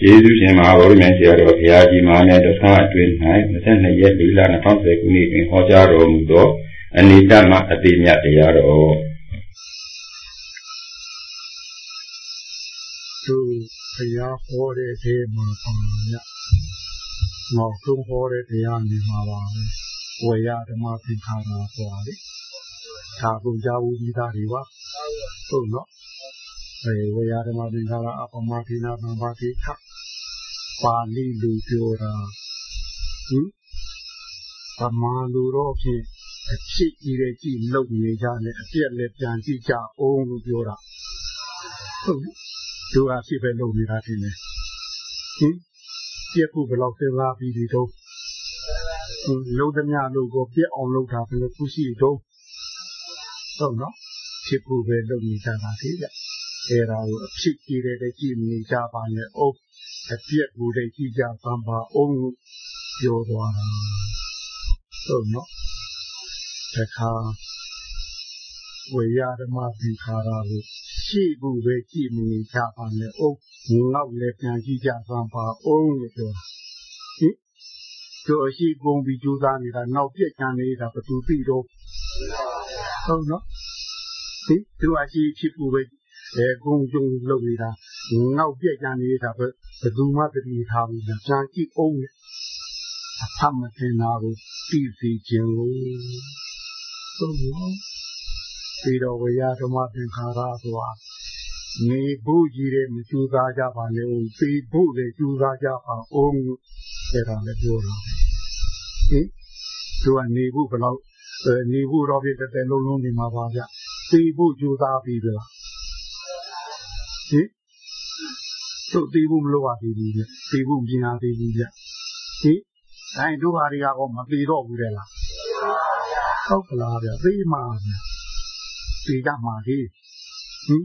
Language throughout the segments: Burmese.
ကျေးဇူးရှင်မဟာဗောဓမြတ်ဆရာတော်ဘုရားကြီးမာနဲ့တသအတွင်း၌22ရက်၄လ2010ခုနှစ်တွင်ဟောကြားတော်မူသောအနိတမအတိမြတ်တရားတော်သူဘုရားဟောတဲ့အဲမှာပါမြတ်နောက်ဆုံးဟောတဲ့တရားနေမှာပါပဲဝေယဓမ္မသင်္ခါရပေါ်လေဒါကိုကြားဘူးပြီးသားတွေပါဟုတ်နော်အဲဝေယဓမ္မသင်္ခါရအပမတိနာဗမ္ပါတိခ ပါဠိလိုပြောတာဟင်ဗမာလိုတော့ဖြင့်အဖြစ်ကြီးတဲ့ကြည့်လုံနေကြတယ်အပြက်လည်းပြန်ကြည့်ကြအောင်လို့ပြောတာဟုတ်သူအဖြစ်ပဲလုံနေတာထင်တယ်ဟင်ပြက်ခုဘယ်လောက်စဉ်းစားပြီးဒီတော့လုံးသမျှလို့ကိုပြက်အောင်လုပ်တာဘယ်လိုခုရှိတော့ဟုတ်နော်ဖြစ်ဖို့ပဲလုပ်နေကြတာသေးကြအဲဒါကိုအဖြစ်ကြီးတဲ့ကြည့်နေကြပါနဲ့အုပ် အပြက်ကိုလည်းကြည့်ကြပန်းပါအောင်လို့ပြောသွားတာဟုတ်နော်တခါဝေယဓမ္မသင်္ခါရကိုရှိဖို့ပဲကြည့်နေကြပါနဲ့အုပ်နောက်လည်းပြန်ကြည့်ကြပန်းပါအောင်လို့ပြောတာဟင်တို့အရှိကုန်ပြီးကြိုးစားနေတာနောက်ပြက်ချမ်းနေတာဘယ်သူသိတော့ဟုတ်နော်ဒီသူအရှိဖြစ်ဖို့ပဲအဲကုန်ကြုံလုပ်နေတာနောက်ပြက်ချမ်းနေတာ ဘယ်သူမှတတိထားဘူးကြာကြည့်အောင်အဖတ်မတင်တာကိုသိစေခြင်းလို့ဟုတ်နော်ပြီးတော့ဝေယဓမ္မသင်္ခါရဆိုတာနေဖို့ကြီးတဲ့မကျူသားကြပါနဲ့ဦးသိဖို့လည်းကျူသားကြပါအောင်အဲ့ဒါလည်းပြောတာဟင်သူကနေဖို့ဘယ်လောက်နေဖို့တော့ပြတဲ့လုံးလုံးနေမှာပါဗျသိဖို့ကျူသားပြီးပြီလားဟင် သူသိဖို့မလိုပါသေးဘူးဗျသိဖို့ပြင်ရသေးဘူးဗျဟင်အဲတို့ဟာတွေကတော့မသိတော့ဘူးတဲ့လားဟုတ်ကလားဗျသိမှာဗျသိကြမှာဒီဟင်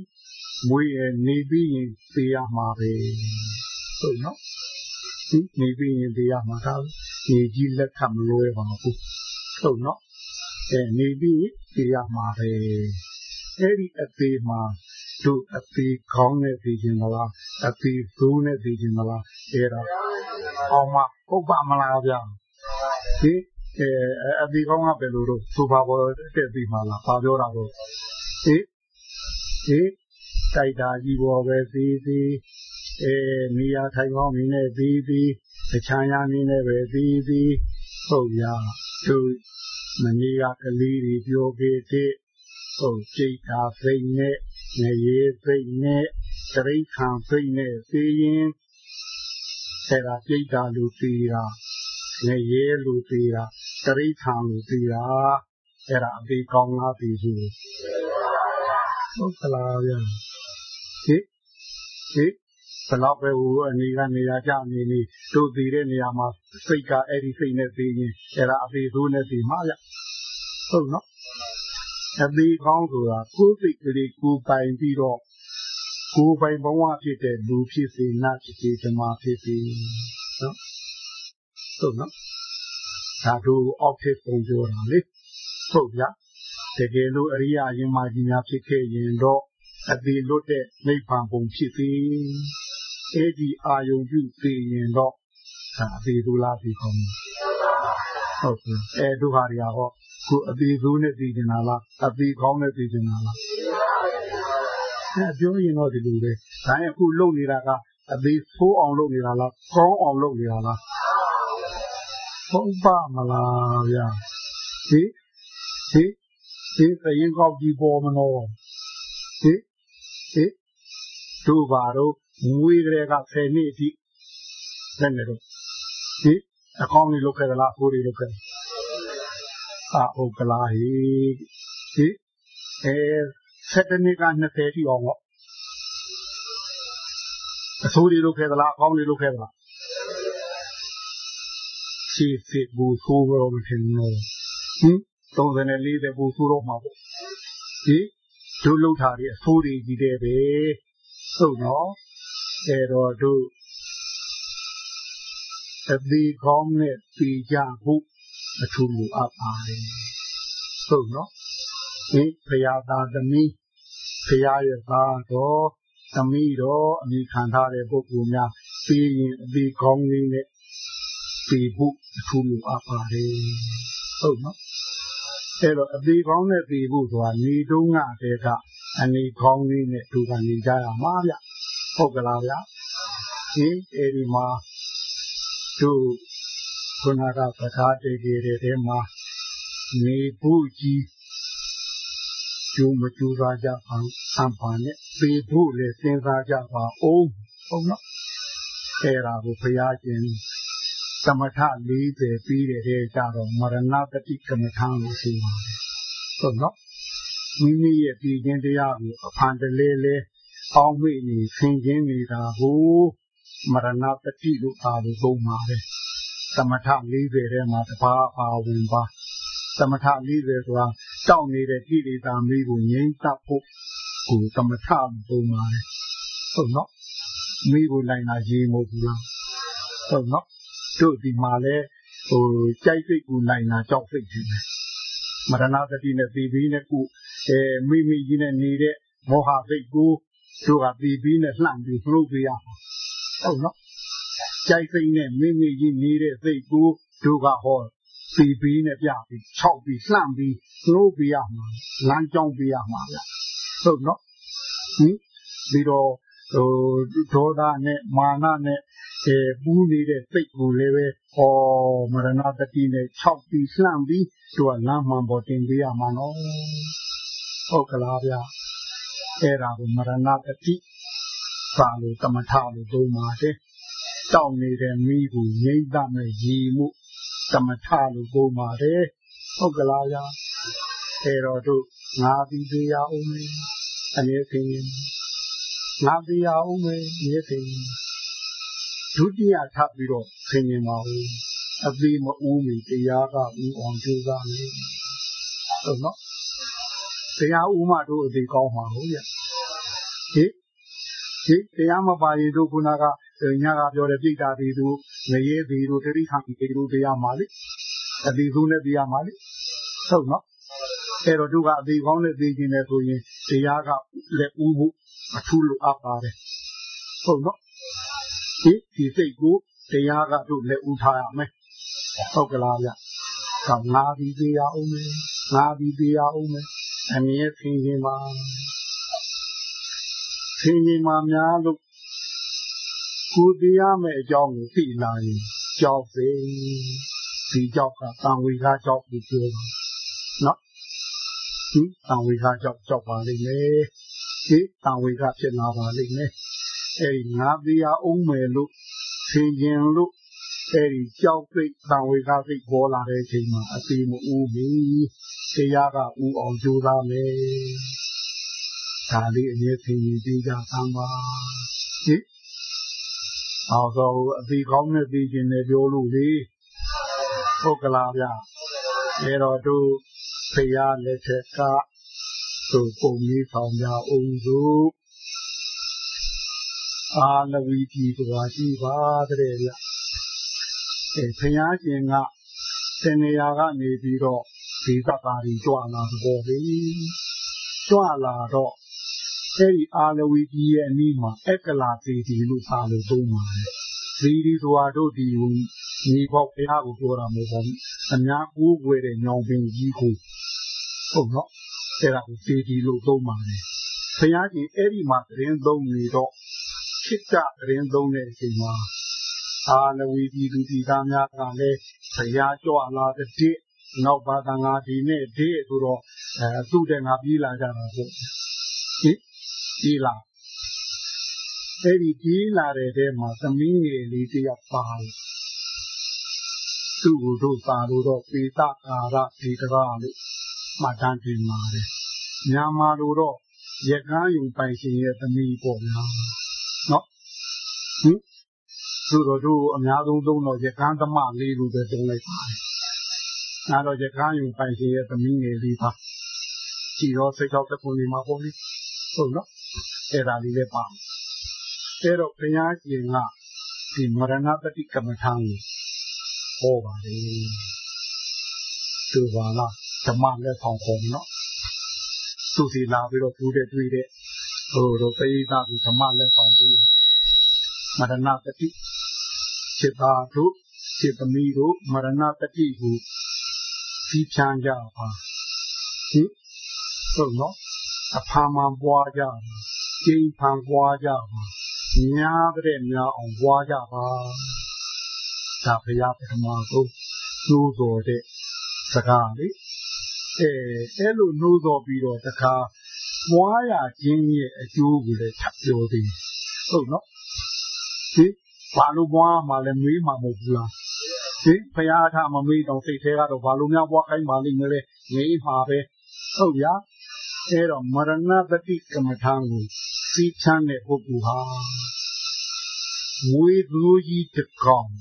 မွေးရနေပြီးရင်သိရမှာပဲဟုတ်နော်ဒီနေပြီးရင်သိရမှာဒါဒီကြီးလက်ခံမလွဲပါဘူးဟုတ်နော်အဲနေပြီးသိရမှာပဲအဲ့ဒီအသေးမှာတို့အသေးခေါင်းနဲ့သိခြင်းမလား အသေးဇိုးနဲ့သိခြင်းမလားအဲ့ဒါအောင်မဟုတ်ပါမလားဗျာဒီအဲအသေးခေါင်းကဘယ်လိုတော့စူပါဘောတဲ့သိမှာလားပါပြောတာတော့ဒီဒီတိုက်တာကြီးပေါ်ပဲသေးသေးအဲနေရာထိုင်ကောင်းနေနဲ့သေးသေးအချမ်းရနေနဲ့ပဲသေးသေးဟုတ်ရတို့မနေ့ကကလေးတွေပြောခဲ့တဲ့ဟုတ်ကြိတ်တာစိတ်နဲ့ငရေစိတ်နဲ့ တရိခံစိတ်နဲ့သိရင်အဲဒါကြိတ်တာလူသေးတာငရေလူသေးတာတရိခံလူသေးတာအဲဒါအသေးကောင်းလားပြီးစုဟုတ်ကလားဗျာဟိဟိဘလောက်ပဲဟိုအနေကနေရာကြနေနေတို့တည်တဲ့နေရာမှာစိတ်ကအဲ့ဒီစိတ်နဲ့သိရင်အဲ့ဒါအသေးဆိုးနဲ့သိမှာဗျဟုတ်နော်အသေးကောင်းဆိုတာကိုယ်စိတ်ကလေးကိုပိုင်ပြီးတော့ ကိုယ်ပိုင်ဘဝဖြစ်တဲ့လူဖြစ်စေနတ်ဖြစ်စေဓမ္မဖြစ်စေနော်ဟုတ်နော်ဒါတို့အောက်ဖြစ်ပုံပြောတာလေဟုတ်ဗျတကယ်လို့အရိယာရင်မာကြီးများဖြစ်ခဲ့ရင်တော့အသေးလွတ်တဲ့နိဗ္ဗာန်ပုံဖြစ်စေအဲ့ဒီအာယုံပြုသိရင်တော့ဒါအသေးသူလားပြီးကောင်းဟုတ်ကဲ့အဲတို့ဟာတွေဟောခုအသေးသူနဲ့သိနေတာလားအသေးကောင်းနဲ့သိနေတာလားအဲ ပြောရင်တော့ဒီလိုပဲဒါရင်အခုလုပ်နေတာကအသေးဆိုးအောင်လုပ်နေတာလားကောင်းအောင်လုပ်နေတာလားဟုတ်ပါမလားဗျာဒီဒီဒီသရင်ကောက်ကြီးပေါ်မလို့ဟိဟိတို့ပါတော့ငွေကလေးက10နှစ်အထိလက်နေတော့ဟိအကောင်းကြီးလုပ်ခဲ့သလားကိုယ်တွေလုပ်ခဲ့အာဟုတ်ကလားဟိဟိအဲ 7နှစ်က20အထိအောင်တော့အဆိုးတွေလုပ်ခဲ့သလားအကောင်းတွေလုပ်ခဲ့သလားရှိစစ်ဘူဆိုးတော့မထင်ဘူးဟင်30 40ဘူဆိုးတော့မှာပေါ့ဟိတို့လှုပ်တာတွေအဆိုးတွေကြီးတဲ့ပဲဟုတ်နော်အဲတော့တို့အသေးကောင်းနဲ့ပြေကြဖို့အထူးမူအပ်ပါတယ်ဟုတ်နော်ဒီဖရာသာသမီး ဖရာရဲ့သားတော်သမီးတော်အမိခံထားတဲ့ပုဂ္ဂိုလ်များပြီးရင်အပြီးကောင်းလေးနဲ့ပြီးဖို့အထူးလိုအပ်ပါတယ်ဟုတ်နော်အဲ့တော့အပြီးကောင်းနဲ့ပြီးဖို့ဆိုတာနေတုံးကတည်းကအနေကောင်းလေးနဲ့သူကနေကြရမှာဗျဟုတ်ကလားဗျဒီအဲ့ဒီမှာသူခုနကစကားတည်ကြတဲ့ထဲမှာနေဖို့ကြီး ကျိုးမကျိုးစားကြအောင်ဆံပါနဲ့ပေဖို့လည်းစဉ်းစားကြပါအောင်ဟုတ်နော်အဲ့ဒါကိုဘုရားရှင်သမထ40ပြီးတဲ့ထဲကြတော့မရဏတတိကမ္မထာလို့ရှိပါတယ်ဟုတ်နော်မိမိရဲ့ပြည်ခြင်းတရားကိုအဖန်တလဲလဲအောင်းမိနေဆင်ခြင်းနေတာကိုမရဏတတိလို့အားလို့သုံးပါတယ်သမထ40ထဲမှာတပါးပါဝင်ပါသမထ40ဆိုတာ တောက်နေတဲ့ကိလေသာမိကိုငြိမ်းသတ်ဖို့ကိုသမထလို့သုံးပါတယ်ဟုတ်နော်မိကိုနိုင်တာရေမဟုတ်ဘူးလားဟုတ်နော်တို့ဒီမှာလဲဟိုကြိုက်စိတ်ကိုနိုင်တာကြောက်စိတ်ကြီးတယ်မရဏသတိနဲ့ပြီးပြီးနဲ့ကိုအဲမိမိကြီးနဲ့နေတဲ့မောဟစိတ်ကိုတို့ကပြီးပြီးနဲ့လှန့်ပြီးနှုတ်ပြရမှာဟုတ်နော်ကြိုက်စိတ်နဲ့မိမိကြီးနေတဲ့စိတ်ကိုတို့ကဟော ပြီးပြီးနဲ့ပြပြီး၆ပြီးလှန့်ပြီးနှုတ်ပြရမှာလမ်းကြောင်းပြရမှာဗျဟုတ်နော်ဟင်ပြီးတော့ဟိုဒေါသနဲ့မာနနဲ့အဲပူးနေတဲ့စိတ်ကိုလည်းပဲဟောမရဏတတိနဲ့၆ပြီးလှမ်းပြီးသူကလမ်းမှန်ပေါ်တင်ပေးရမှာနော်ဟုတ်ကလားဗျအဲ့ဒါကိုမရဏတတိပါလို့တမထလို့သုံးပါတယ်တောင်းနေတဲ့မိကိုငိမ့်တမဲ့ရည်မှု တမထလို့သုံးပါတယ်ဟုတ်ကလားဗျအဲ့တော့တို့ငါပြီးသေးရအောင်မေအနေဖြင့်ငါပြီးရအောင်မေဒီဖြင့်ဒုတိယထပ်ပြီးတော့ဆင်ញင်ပါဦးအသေးမဦးမီတရားကဦးအောင်ကြိုးစားမယ်ဟုတ်နော်တရားဦးမှတို့အသေးကောင်းမှာဟုတ်ရဲ့ဟိဒီတရားမပါရင်တို့ခုနကညကပြောတဲ့ပြိတ္တာတွေတို့ ငရဲတွေတို့တတိခံတွေတို့တရားမှာလေအသေးဆုံးနဲ့တရားမှာလေဟုတ်နော်အဲ့တော့တို့ကအသေးကောင်းနဲ့သိခြင်းနဲ့ဆိုရင်တရားကလည်းဦးဖို့အထူးလိုအပ်ပါတယ်ဟုတ်နော်ဒီဒီစိတ်ကိုတရားကတို့လည်းဥထားရမယ်ဟုတ်ကလားဗျကငါပြီးသေးရအောင်မယ်ငါပြီးသေးရအောင်မယ်အမြဲဖြင်းခြင်းပါဖြင်းခြင်းပါများလို့ ကိုတရားမဲ့အကြောင်းကိုသိလာရင်ကြောက်စေဒီကြောက်ကတန်ဝေခါကြောက်ပြီးပြောတာနော်ဒီတန်ဝေခါကြောက်ကြောက်ပါလိမ့်မယ်ဒီတန်ဝေခါဖြစ်လာပါလိမ့်မယ်အဲဒီငါတရားအောင်မယ်လို့ဆင်ကျင်လို့အဲဒီကြောက်စိတ်တန်ဝေကစိတ်ပေါ်လာတဲ့အချိန်မှာအသေးမဦးဘူးတရားကဦးအောင်ကြိုးစားမယ်ဒါလေးအမြဲဆင်ရင်ပြီးကြသမ်းပါဟိ အောင်တော့အသေးကောင်းနဲ့ပြီးခြင်းနဲ့ပြောလို့လေဟုတ်ကလားဗျအဲတော့တို့ဖရာလက်ထက်ကတို့ပုံကြီးဆောင်ကြအောင်စို့အာလဝီကြီးဆိုတာရှိပါတဲ့ဗျအဲဘုရားရှင်ကသင်နေရာကနေပြီးတော့ဒီသက္ကာရီကြွလာတော့လေကြွလာတော့ အဲဒီအာလဝီကြီးရဲ့အနီးမှာအက္ကလာသေးတီလို့ပါလို့သုံးပါတယ်ဇီဒီဆိုတာတို့ဒီညီပေါဘုရားကိုပြောတာမဟုတ်ဘူးအများကိုးွယ်တဲ့ညောင်ပင်ကြီးကိုဟုတ်နော်အဲဒါကိုသေးတီလို့သုံးပါတယ်ဘုရားရှင်အဲ့ဒီမှာသတင်းသုံးနေတော့ခိတ္တရင်သုံးတဲ့အချိန်မှာအာလဝီပြည်သူပြည်သားများကလည်းဘုရားကြွလာတဲ့နောက်ပါကငါဒီနေ့ဒီဆိုတော့အဲသူ့တဲ့ငါပြေးလာကြတာပေါ့ဟင် ပြေးလာအဲ့ဒီပြေးလာတဲ့တဲမှာသမီးငယ်လေးတယောက်ပါသူ့ကိုတို့သာလို့တော့ပေတကာရဒီတကားလို့မှတ်တမ်းတင်ပါတယ်မြန်မာလိုတော့ရကန်းယူပိုင်ရှင်ရဲ့သမီးပေါ့ဗျာနော်ဟင်သူတို့တို့အများဆုံးသုံးတော့ရကန်းသမလေးလို့ပဲသုံးလိုက်ပါတယ်။အဲတော့ရကန်းယူပိုင်ရှင်ရဲ့သမီးငယ်လေးပါ။ကြည်တော့စိတ်ချောက်တခုနေမှာပေါ့လေ။ဟုတ်နော်။ အဲ့ဒါလေးလည်းပါအဲ့တော့ဘုရားရှင်ကဒီမရဏပတိကမ္မထံကိုဟောပါလေသူပါလားဓမ္မလက်ဆောင်ခေါ်နော်သူစီလာပြီးတော့ဘူးတဲ့တွေ့တဲ့ဟိုတော့ပိဋကဓမ္မလက်ဆောင်ပြီးမရဏပတိစေတာတို့စေသမီးတို့မရဏပတိကိုဖြီးဖြန်းကြပါဒီဆိုတော့အဖာမှပွားကြပါ ကျင်းဖန်ပွားကြပါများတဲ့များအောင်ပွားကြပါဒါဖရာပထမဆုံးကျိုးတော်တဲ့စကားလေအဲအဲ့လိုနှိုးတော်ပြီးတော့တခါပွားရခြင်းရဲ့အကျိုးကိုလည်းထပ်ပြောသေးဟုတ်နော်ဒီဘာလို့ပွားမှလည်းမေးမှမဟုတ်ဘူးလားဒီဖရာထမမေးတော့စိတ်ထဲကတော့ဘာလို့များပွားခိုင်းပါလိမ့်မလဲငေးမှာပဲဟုတ်ဗျာအဲ့တော့မရဏတတိကမ္မထာကို စီးချမ်းတဲ့ပုဂ္ဂိုလ်ဟာဝေသူကြီးတကောင်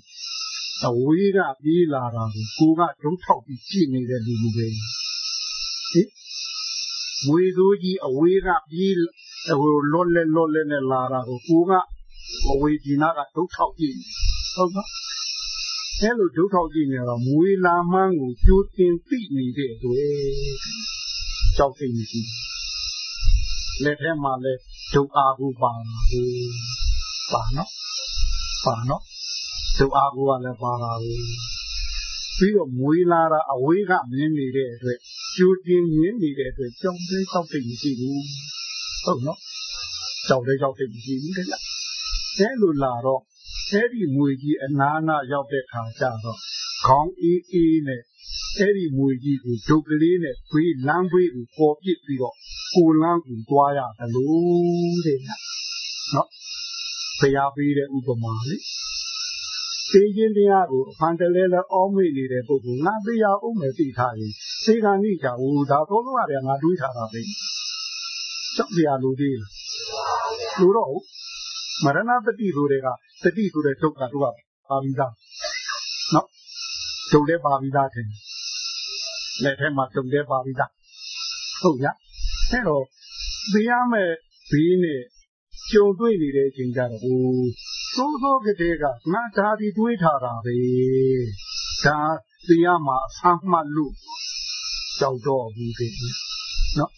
အဝေးကပြေးလာတာကိုကိုကဒုထောက်ပြီးကြည့်နေတဲ့လူလူပဲဟင်ဝေသူကြီးအဝေးကပြေးဟိုလွတ်လဲလွတ်လဲနဲ့လာတာကိုကိုကအဝေးဒီနာကဒုထောက်ကြည့်ဟုတ်ကဲ့အဲ့လိုဒုထောက်ကြည့်နေတော့မွေလာမှန်းကိုကြိုးတင်သိနေတဲ့အတွက်ကြောက်စိတ်မရှိလက်ထဲမှာလဲ ဒုအားကိုပါဘူးပါနော်ပါနော်ဒုအားကိုကလည်းပါတာဘူးပြီးတော့မွေလာတာအဝေးကမြင်နေတဲ့အတွက်ကြိုးတင်မြင်နေတဲ့အတွက်ကြောက်စိတ်ကြောက်စိတ်မရှိဘူးဟုတ်နော်ကြောက်တဲ့ကြောက်စိတ်မရှိဘူးတဲ့အဲလိုလာတော့အဲ့ဒီငွေကြီးအနာနာရောက်တဲ့ခါကျတော့ခေါင်းအေးအေးနဲ့အဲ့ဒီငွေကြီးကိုဒုတ်ကလေးနဲ့ခွေးလမ်းခွေးကိုပေါ်ပစ်ပြီးတော့ ကိုလန်းကိုတွားရတယ်လို့တဲ့နော်ဘုရားပေးတဲ့ဥပမာလေသိခြင်းတရားကိုအဖန်တလဲလဲအောမိနေတဲ့ပုဂ္ဂိုလ်ငါသိရအောင်မယ်သိထားရင်စေကံနိကြဟိုဒါသောသောရတယ်ငါတွေးထားတာပဲကြောက်ရလို့သေးလို့တော့မရဏတတိဆိုတဲ့ကတတိဆိုတဲ့ဒုက္ခတို့ကပါပြီးသားနော်ဒုက္ခလည်းပါပြီးသားတယ်လက်ထဲမှာဒုက္ခလည်းပါပြီးသားဟုတ်ရ အဲ့တော့သိရမယ်ဘေးနဲ့ကြုံတွေ့နေတဲ့အချိန်ကြတော့ဟိုသိုးသိုးကလေးကငါဒါဒီတွေးထားတာပဲဒါသိရမှာအဆမ်းမှတ်လို့ကြောက်တော့ဘူးတဲ့နော်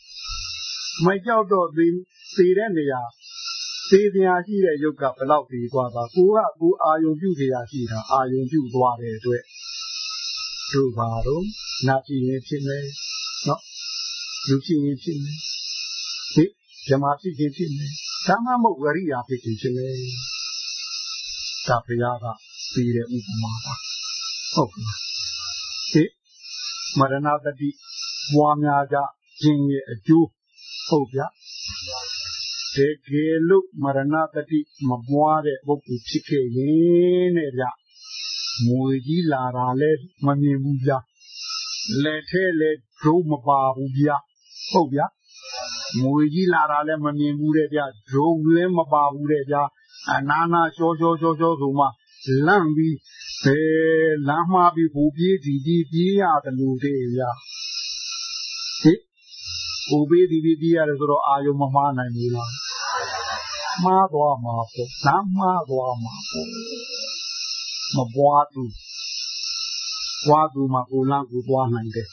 မကြောက်တော့သိသိတဲ့နေရာသေတရားရှိတဲ့ယုတ်ကဘယ်လောက်ပြီးသွားတာကိုကကိုအာယုံပြုတရားရှိတာအာယုံပြုသွားတဲ့အတွက်တို့ပါတော့နာကြည့်ရင်ဖြစ်မယ်နော် လူဖြစ်ရင်ဖြစ်မယ်ဒီဇမာဖြစ်ရင်ဖြစ်မယ်ဒါမှမဟုတ်ဝရိယာဖြစ်ရင်ဖြစ်မယ်ဒါဘုရားကပြီးတဲ့ဥပမာပါဟုတ်ကဲ့ဒီမရဏတတိပွားများကြခြင်းရဲ့အကျိုးဟုတ်ဗျာတကယ်လို့မရဏတတိမပွားတဲ့ပုဂ္ဂိုလ်ဖြစ်ခဲ့ရင်တဲ့ဗျငွေကြီးလာတာလဲမမြင်ဘူးဗျလက်ထဲလဲဒုံမပါဘူးဗျ ဟုတ်ဗျငွေကြီးလာတာလဲမမြင်ဘူးတဲ့ဗျဒုံလည်းမပါဘူးတဲ့ဗျအနာနာရှောရှောရှောရှောဆိုမှလန့်ပြီးဘယ်လမ်းမှားပြီးဟိုပြေးဒီဒီပြေးရတယ်လို့တဲ့ဗျဟိဟိုပြေးဒီဒီပြေးရတယ်ဆိုတော့အာယုံမမှားနိုင်ဘူးလားမှားသွားမှာပေါ့လမ်းမှားသွားမှာပေါ့မပွားသူပွားသူမှာကိုလန်းကိုပွားနိုင်တယ်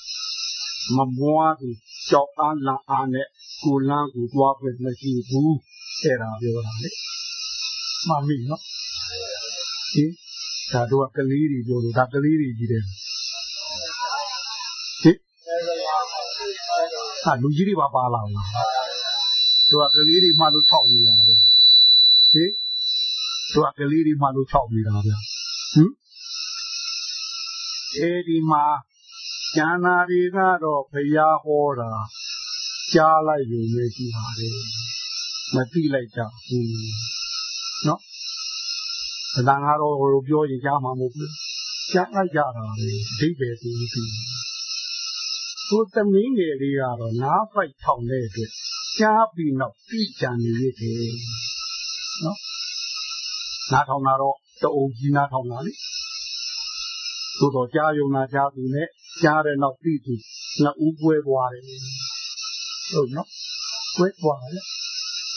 မပွားသူ ကြောက်အားလာအားနဲ့ကိုလန်းကိုပွားခွင့်မရှိဘူးအဲ့ဒါပြောတာလေမှန်ပြီနော်ဒီဒါတော့ကလေးတွေပြောလို့ဒါကလေးတွေကြီးတယ်ဟိဟာလူကြီးတွေပါပါလာလားတို့ကကလေးတွေမှလို့၆နေတာပဲဟိတို့ကကလေးတွေမှလို့၆နေတာဗျဟင်အဲဒီမှာ ကျန်နာတွေကတော့ဘုရားဟောတာကြားလိုက်ရုံနဲ့ရှိပါတယ်မသိလိုက်ကြဘူးနော်အတန်ကတော့ဟိုပြောရင်ကြားမှာမဟုတ်ဘူးကြားလိုက်ကြတာပဲအဓိပ္ပာယ်ကိုသိသူသမီးငယ်လေးကတော့နားပိုက်ထောင်တဲ့အတွက်ကြားပြီးတော့ပြီးကြံနေရတယ်နော်နားထောင်တာတော့တအုပ်ကြီးနားထောင်တာလေသို့တော့ကြားယုံနာကြားသူနဲ့ ကြားတဲ့နောက်ပြီးသူနှစ်ဦးပွဲသွားတယ်ဟုတ်နော်ပွဲသွားတယ်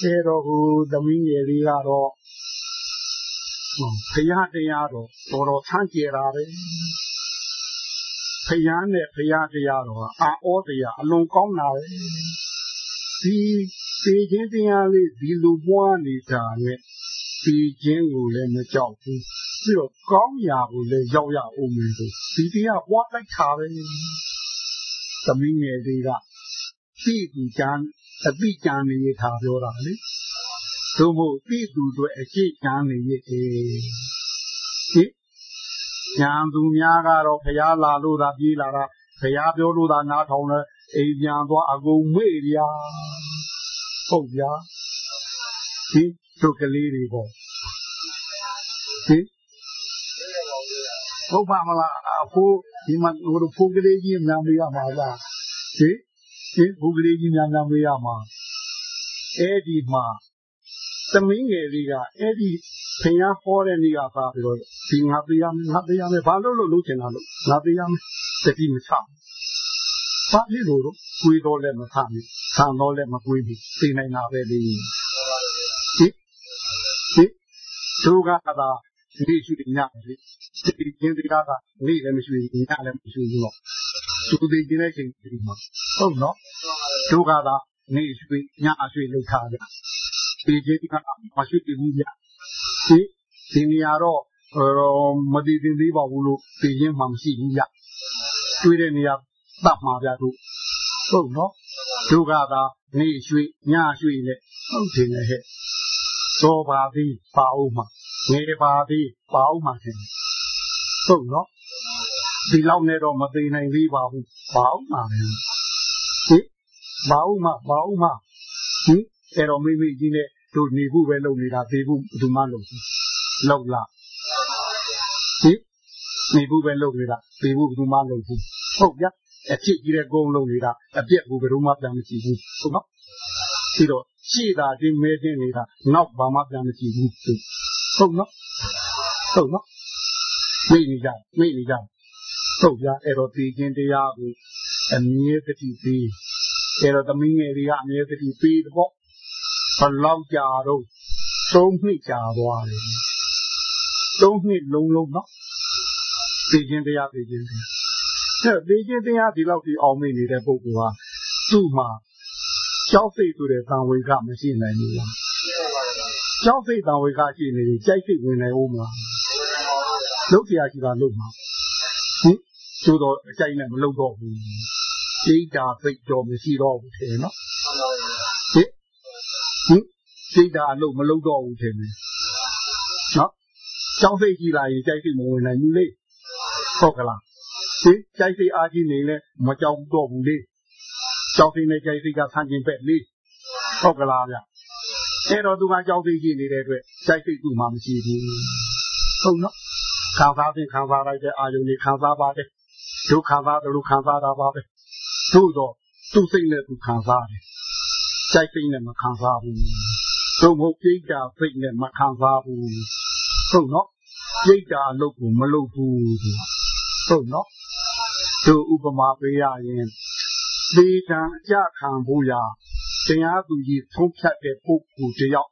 အဲတော့ဟိုသမီးငယ်လေးကတော့ဖရာတရားတော့တော်တော်ဆန်းကျယ်တာပဲဖရာနဲ့ဖရာတရားတော့အာဩတရားအလွန်ကောင်းတာပဲဒီဒစေခြင်းတရားလေးဒီလိုပွားနေတာနဲ့ဒီခြင်းကိုလည်းမကြောက်ဘူး ပြီးတော့ကောင်းရာကိုလည်းရောက်ရအောင်မယ်ဆိုဒီတရားပွားလိုက်တာပဲသမီးငယ်လေးကသိကူကြံအတိကြံနေထားပြောတာလေသို့မဟုတ်သိသူတို့အရှိကြံနေရဲ့ဒီညာသူများကတော့ဖျားလာလို့သာပြေးလာတာဖျားပြောလို့သာနားထောင်လဲအိမ်ပြန်သွားအကုန်မေ့ဗျာဟုတ်ဗျာဒီတို့ကလေးတွေပေါ့ဒီ ဟုတ်ပါမလားအဖိုးဒီမှာဟိုဖိုးကလေးကြီးများမေးရမှာလားဒီဒီဖိုးကလေးကြီးများများမေးရမှာအဲ့ဒီမှာသမင်းငယ်လေးကအဲ့ဒီဖျားဟောတဲ့နေ့ကပါပြီးတော့ဒီငါပေးရမယ်ငါပေးရမယ်ဘာလို့လို့လုပ်ချင်တာလို့ငါပေးရမယ်တတိမချဘာဖြစ်လို့တော့ကွေးတော့လည်းမထဘူးဆန်တော့လည်းမကွေးဘူးသိနိုင်တာပဲလေဒီဒီဒုက္ခသာ ဒီရှိညလေဒီကျင်းတရားကနေ့လည်းမရှိဘူးညလည်းမရှိဘူးတော့သူဒီကျင်းတဲ့ချိန်ဒီမှာဟုတ်နော်ဒုက္ခသာနေ့ရှိညအရွှေလောက်ထားကြဒီကျင်းကမရှိဘူးညဒီဒီနေရာတော့မတည်တင်သေးပါဘူးလို့သိရင်မှမရှိဘူးညတွေ့တဲ့နေရာတတ်မှာဗျာတို့ဟုတ်နော်ဒုက္ခသာနေရွှေညရွှေနဲ့ဟုတ်တယ်နဲ့ဟဲ့သောပါသည်ပါအောင်မှာ ငယ်ပါသည်ပါအောင်မှာတယ်ဟုတ်နော်ဒီလောက်နဲ့တော့မသိနိုင်သေးပါဘူးပါအောင်မှာပဲဟင်ပါအောင်မှာပါအောင်မှာဟင်အဲ့တော့မိမိကြီးနဲ့တို့နေဖို့ပဲလုပ်နေတာသေဖို့ဘယ်သူမှလုပ်ဘူးလောက်လားဟင်နေဖို့ပဲလုပ်နေတာသေဖို့ဘယ်သူမှလုပ်ဘူးဟုတ်ဗျာအဖြစ်ကြီးတဲ့ကုန်းလုံးနေတာအပြက်ကိုဘယ်တော့မှပြန်မကြည့်ဘူးဟုတ်နော်ပြီးတော့ရှေ့တာချင်းမဲချင်းနေတာနောက်ဘာမှပြန်မကြည့်ဘူး ဟုတ်နော်ဟုတ်နော်မိနေကြမိနေကြဟုတ်ဗျာအဲ့တော့ဒီချင်းတရားကိုအမြဲတည်းပြီးအဲ့တော့သမီးငယ်တွေကအမြဲတည်းပြီးတော့ဘလောက်ကြာတော့သုံးနှစ်ကြာသွားတယ်သုံးနှစ်လုံးလုံးနော်ဒီချင်းတရားဒီချင်းတရားအဲ့ဒီချင်းတရားဒီလောက်ဒီအောင်မိနေတဲ့ပုဂ္ဂိုလ်ဟာသူ့မှာကြောက်စိတ်ဆိုတဲ့သံဝေကမရှိနိုင်ဘူးလား ကြောက်စိတ်သံဝေကရှိနေရင်ကြိုက်စိတ်ဝင်နိုင်ဦးမလားလုတ်တရားရှိတာလုတ်မှာဟင်ကျိုးတော့အကြိုက်နဲ့မလုတ်တော့ဘူးဒိဋ္ဌာစိတ်တော်မရှိတော့ဘူးထင်နော်ဟင်ဟင်ဒိဋ္ဌာအလုတ်မလုတ်တော့ဘူးထင်တယ်နော်ကြောက်စိတ်ကြီးလာရင်ကြိုက်စိတ်မဝင်နိုင်ဘူးလေဟုတ်ကလားဒီကြိုက်စိတ်အားကြီးနေလဲမကြောက်တော့ဘူးလေကြောက်စိတ်နဲ့ကြိုက်စိတ်ကဆန့်ကျင်ဘက်လေဟုတ်ကလားဗျ အဲ့တော့သူကကြောက်စိတ်ကြီးနေတဲ့အတွက်ကြိုက်စိတ်သူ့မှာမရှိဘူးဟုတ်နော်ခံစားခြင်းခံစားလိုက်တဲ့အာယုန်ကြီးခံစားပါတယ်ဒုက္ခသာတယ်လို့ခံစားတာပါပဲသို့တော့သူ့စိတ်နဲ့သူခံစားတယ်ကြိုက်စိတ်နဲ့မခံစားဘူးသို့မဟုတ်ပြိတ္တာစိတ်နဲ့မခံစားဘူးဟုတ်နော်ပြိတ္တာအလုပ်ကိုမလုပ်ဘူးဟုတ်နော်သူဥပမာပေးရရင်သေတံအကြခံဖို့ရာ တရားသူကြီးသုံးဖြတ်တဲ့ပုဂ္ဂိုလ်တယောက်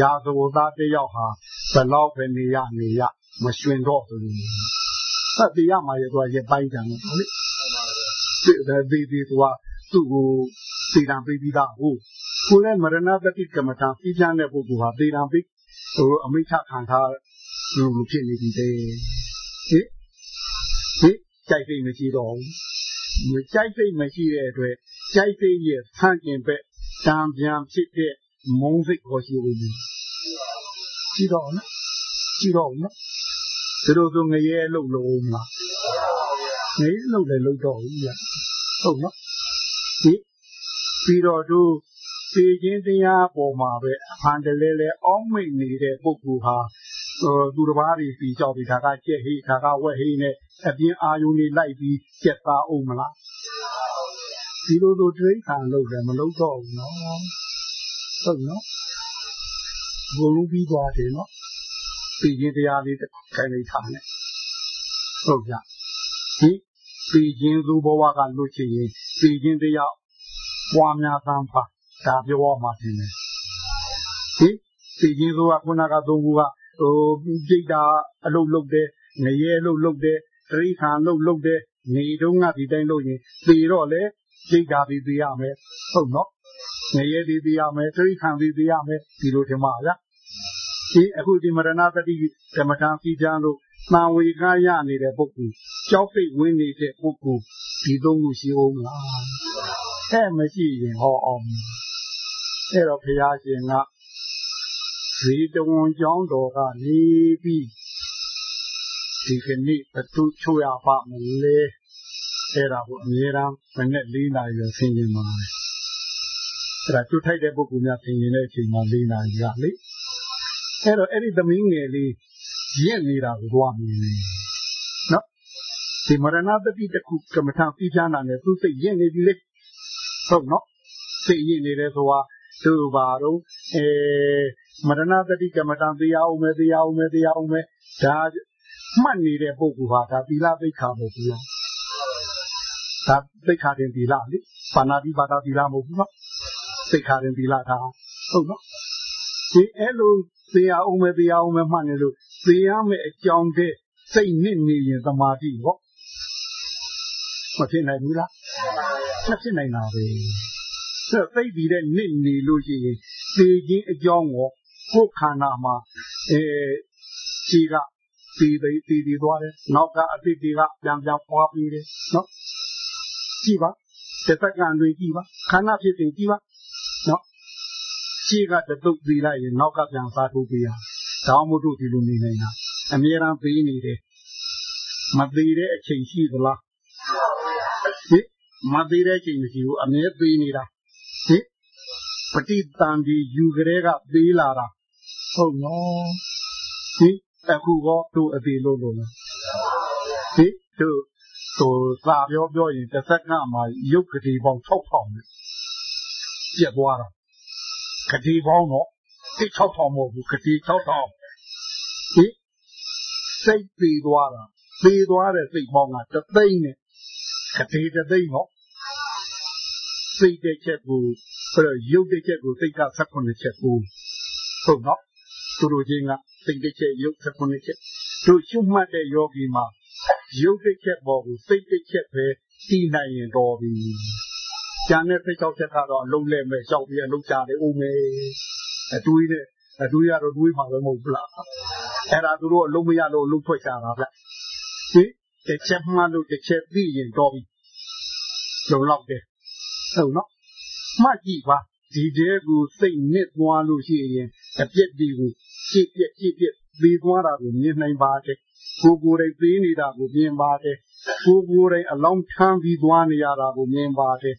ရာဇဝသားတယောက်ဟာဘယ်လောက်ပဲနေရနေရမရွှင်တော့ဘူး။ဆက်တရားမှရဲ့သူကရပိုင်းကြံလို့လေ။ဒီဒီဒီသူကသူ့ကိုသေတံပေးပြီးသားဟုတ်။ကိုလည်းမရဏတတိကမ္မထာပြီးချမ်းတဲ့ပုဂ္ဂိုလ်ဟာသေတံပေးဟိုအမိတ်ချခံထားလို့ဖြစ်နေပြီတဲ့။ဟိဟိကြိုက်စိတ်မရှိတော့ဘူး။မကြိုက်စိတ်မရှိတဲ့အတွက်ကြိုက်စိတ်ရဲ့ဆန့်ကျင်ဘက် တံပြန်ဖြစ်တဲ့မုန်းစိတ်ကိုရှိလို့ရှိတော့နော်ရှိတော့နော်သူတို့ဆိုငရဲလှုပ်လို့မလားငရဲလှုပ်လည်းလှုပ်တော့ဘူးညဟုတ်နော်ဒီပြီးတော့သူသိခြင်းတရားပေါ်မှာပဲအဖန်တလဲလဲအောင်းမိတ်နေတဲ့ပုဂ္ဂိုလ်ဟာဟိုသူတစ်ပါးတွေပြီးကြောက်ပြီးဒါကကြက်ဟိဒါကဝက်ဟိနဲ့အပြင်းအာယုန်တွေလိုက်ပြီးကြက်သားအောင်မလား ဒီလိုလိုတိရစ္ဆာန်လုပ်တယ်မလုပ်တော့ဘူးနော်ဟုတ်နော်ဘုံလုံးပြီးသွားတယ်နော်ပြီးခြင်းတရားလေးခိုင်နေထားတယ်ဟုတ်ကြဒီပြီးခြင်းသူဘဝကလွတ်ချင်ရင်ပြီးခြင်းတရားပွားများသမ်းပါဒါပြောမှတင်တယ်ဒီပြီးခြင်းသူကခုနကသုံးခုကဟိုပြိတ္တာအလုတ်လုတ်တယ်ငရဲလုတ်လုတ်တယ်တိရိစ္ဆာန်လုတ်လုတ်တယ်နေတော့ငါဒီတိုင်းလုတ်ရင်သေတော့လေ ပြိတ္တာပြီးပြရမယ်ဟုတ်နော်ငရဲသေးသေးရမယ်တိရိစ္ဆာန်သေးသေးရမယ်ဒီလိုထင်ပါဗျာဒီအခုဒီမရဏတတိဓမ္မတာစီချမ်းလို့တန်ဝေကရနေတဲ့ပုဂ္ဂိုလ်ကြောက်စိတ်ဝင်နေတဲ့ပုဂ္ဂိုလ်ဒီသုံးခုရှိအောင်လားအဲမရှိရင်ဟောအောင်အဲ့တော့ဘုရားရှင်ကဇေတဝန်ကျောင်းတော်ကနေပြီးဒီကနေ့ဘသူချိုးရပါမလဲ အဲ့ဒါကိုအမြဲတမ်းမနဲ့၄နာရီဆင်ခြင်ပါမယ်အဲ့ဒါကျွတ်ထိုက်တဲ့ပုဂ္ဂိုလ်များဆင်ခြင်တဲ့အချိန်မှာ၄နာရီကလေအဲ့တော့အဲ့ဒီသမီးငယ်လေးရင့်နေတာကိုသွားမြင်နေနော်ဒီမရဏတတိတခုကမ္မထာပြချာနာနဲ့သူစိတ်ရင့်နေပြီလေဟုတ်နော်စိတ်ရင့်နေတယ်ဆိုတာသူပါတော့အဲမရဏတတိကမ္မထာတရားအောင်မယ်တရားအောင်မယ်တရားအောင်မယ်ဒါမှတ်နေတဲ့ပုဂ္ဂိုလ်ဟာဒါသီလသိက္ခာမဟုတ်ဘူးလား ဒါသိက္ခာတင်သီလလေပါဏာတိပါဒသီလမဟုတ်ဘူးနော်သိက္ခာတင်သီလဒါဟုတ်နော်ဒီအဲ့လိုတရားအောင်မယ်တရားအောင်မယ်မှတ်နေလို့သိရမယ့်အကြောင်းတဲ့စိတ်နစ်နေရင်သမာဓိဟောမဖြစ်နိုင်ဘူးလားမဖြစ်နိုင်တာပဲဆိုတော့သိပြီးတဲ့နစ်နေလို့ရှိရင်သိခြင်းအကြောင်းကိုကိုယ်ခန္ဓာမှာအဲခြေကတည်တည်တည်တည်သွားတယ်နောက်ကအတိတ်တွေကပြန်ပြန်ပွားပြီးတယ်နော် ကြည့်ပါတစ်သက်ကံတွေကြည့်ပါခန္ဓာဖြစ်စဉ်ကြည့်ပါနော်ခြေကတတုတ်ပြီးလိုက်ရင်နောက်ကပြန်စားထုတ်ပြီးရတောင်းမို့တို့ဒီလိုနေနေတာအမြဲတမ်းပြီးနေတယ်မသေးတဲ့အချိန်ရှိသလားဟင်မသေးတဲ့အချိန်မရှိဘူးအမြဲပြီးနေတာဟင်ပฏิတန်ဒီယူကြတဲ့ကသေးလာတာဟုတ်နော်ဟင်အခုကောတို့အသေးလို့လို့ဟင်တို့ ဆိုသာပြောပြောရင်တစ်စက္ကန့်မှာရုပ်ကတိပေါင်း6000နဲ့ပြက်သွားတာကတိပေါင်းတော့တိ6000မဟုတ်ဘူးကတိ6000ဟင်စိတ်ပြီးသွားတာပြီးသွားတဲ့စိတ်ပေါင်းကတသိန်းနဲ့ကတိတသိန်းဟောစိတ်တဲ့ချက်ကိုဆိုတော့ရုပ်တဲ့ချက်ကိုစိတ်က18ချက်ကိုဟုတ်နော်သူတို့ချင်းကစိတ်တစ်ချက်ရုပ်18ချက်တို့ရှုမှတ်တဲ့ယောဂီမှာ ရုပ်တစ်ချက်ပေါ်ကိုစိတ်တစ်ချက်ပဲတည်နိုင်ရင်တော်ပြီ။ကျန်တဲ့စိတ်၆ချက်ကတော့အလုံးလဲမဲ့ရှောက်ပြီးအလုံးချတယ်ဦးမယ်။အတွေးနဲ့အတွေးရတော့တွေးမှာပဲမဟုတ်ဘူးလား။အဲ့ဒါသူတို့အလုံးမရလို့အလုံးထွက်ချတာဗျ။ဒီတစ်ချက်မှလို့တစ်ချက်သိရင်တော်ပြီ။လုံလောက်တယ်။ဟုတ်နော်။မှတ်ကြည့်ပါဒီတဲ့ကိုစိတ်နစ်သွားလို့ရှိရင်အပြစ်တွေကိုကြည့်ပြက်ကြည့်ပြက်ပြီးသွားတာကိုမြင်နိုင်ပါတယ် ကိုကိုယ်တိုင်သေးနေတာကိုမြင်ပါတယ်ကိုကိုယ်တိုင်အလောင်းထမ်းပြီးသွားနေရတာကိုမြင်ပါတယ်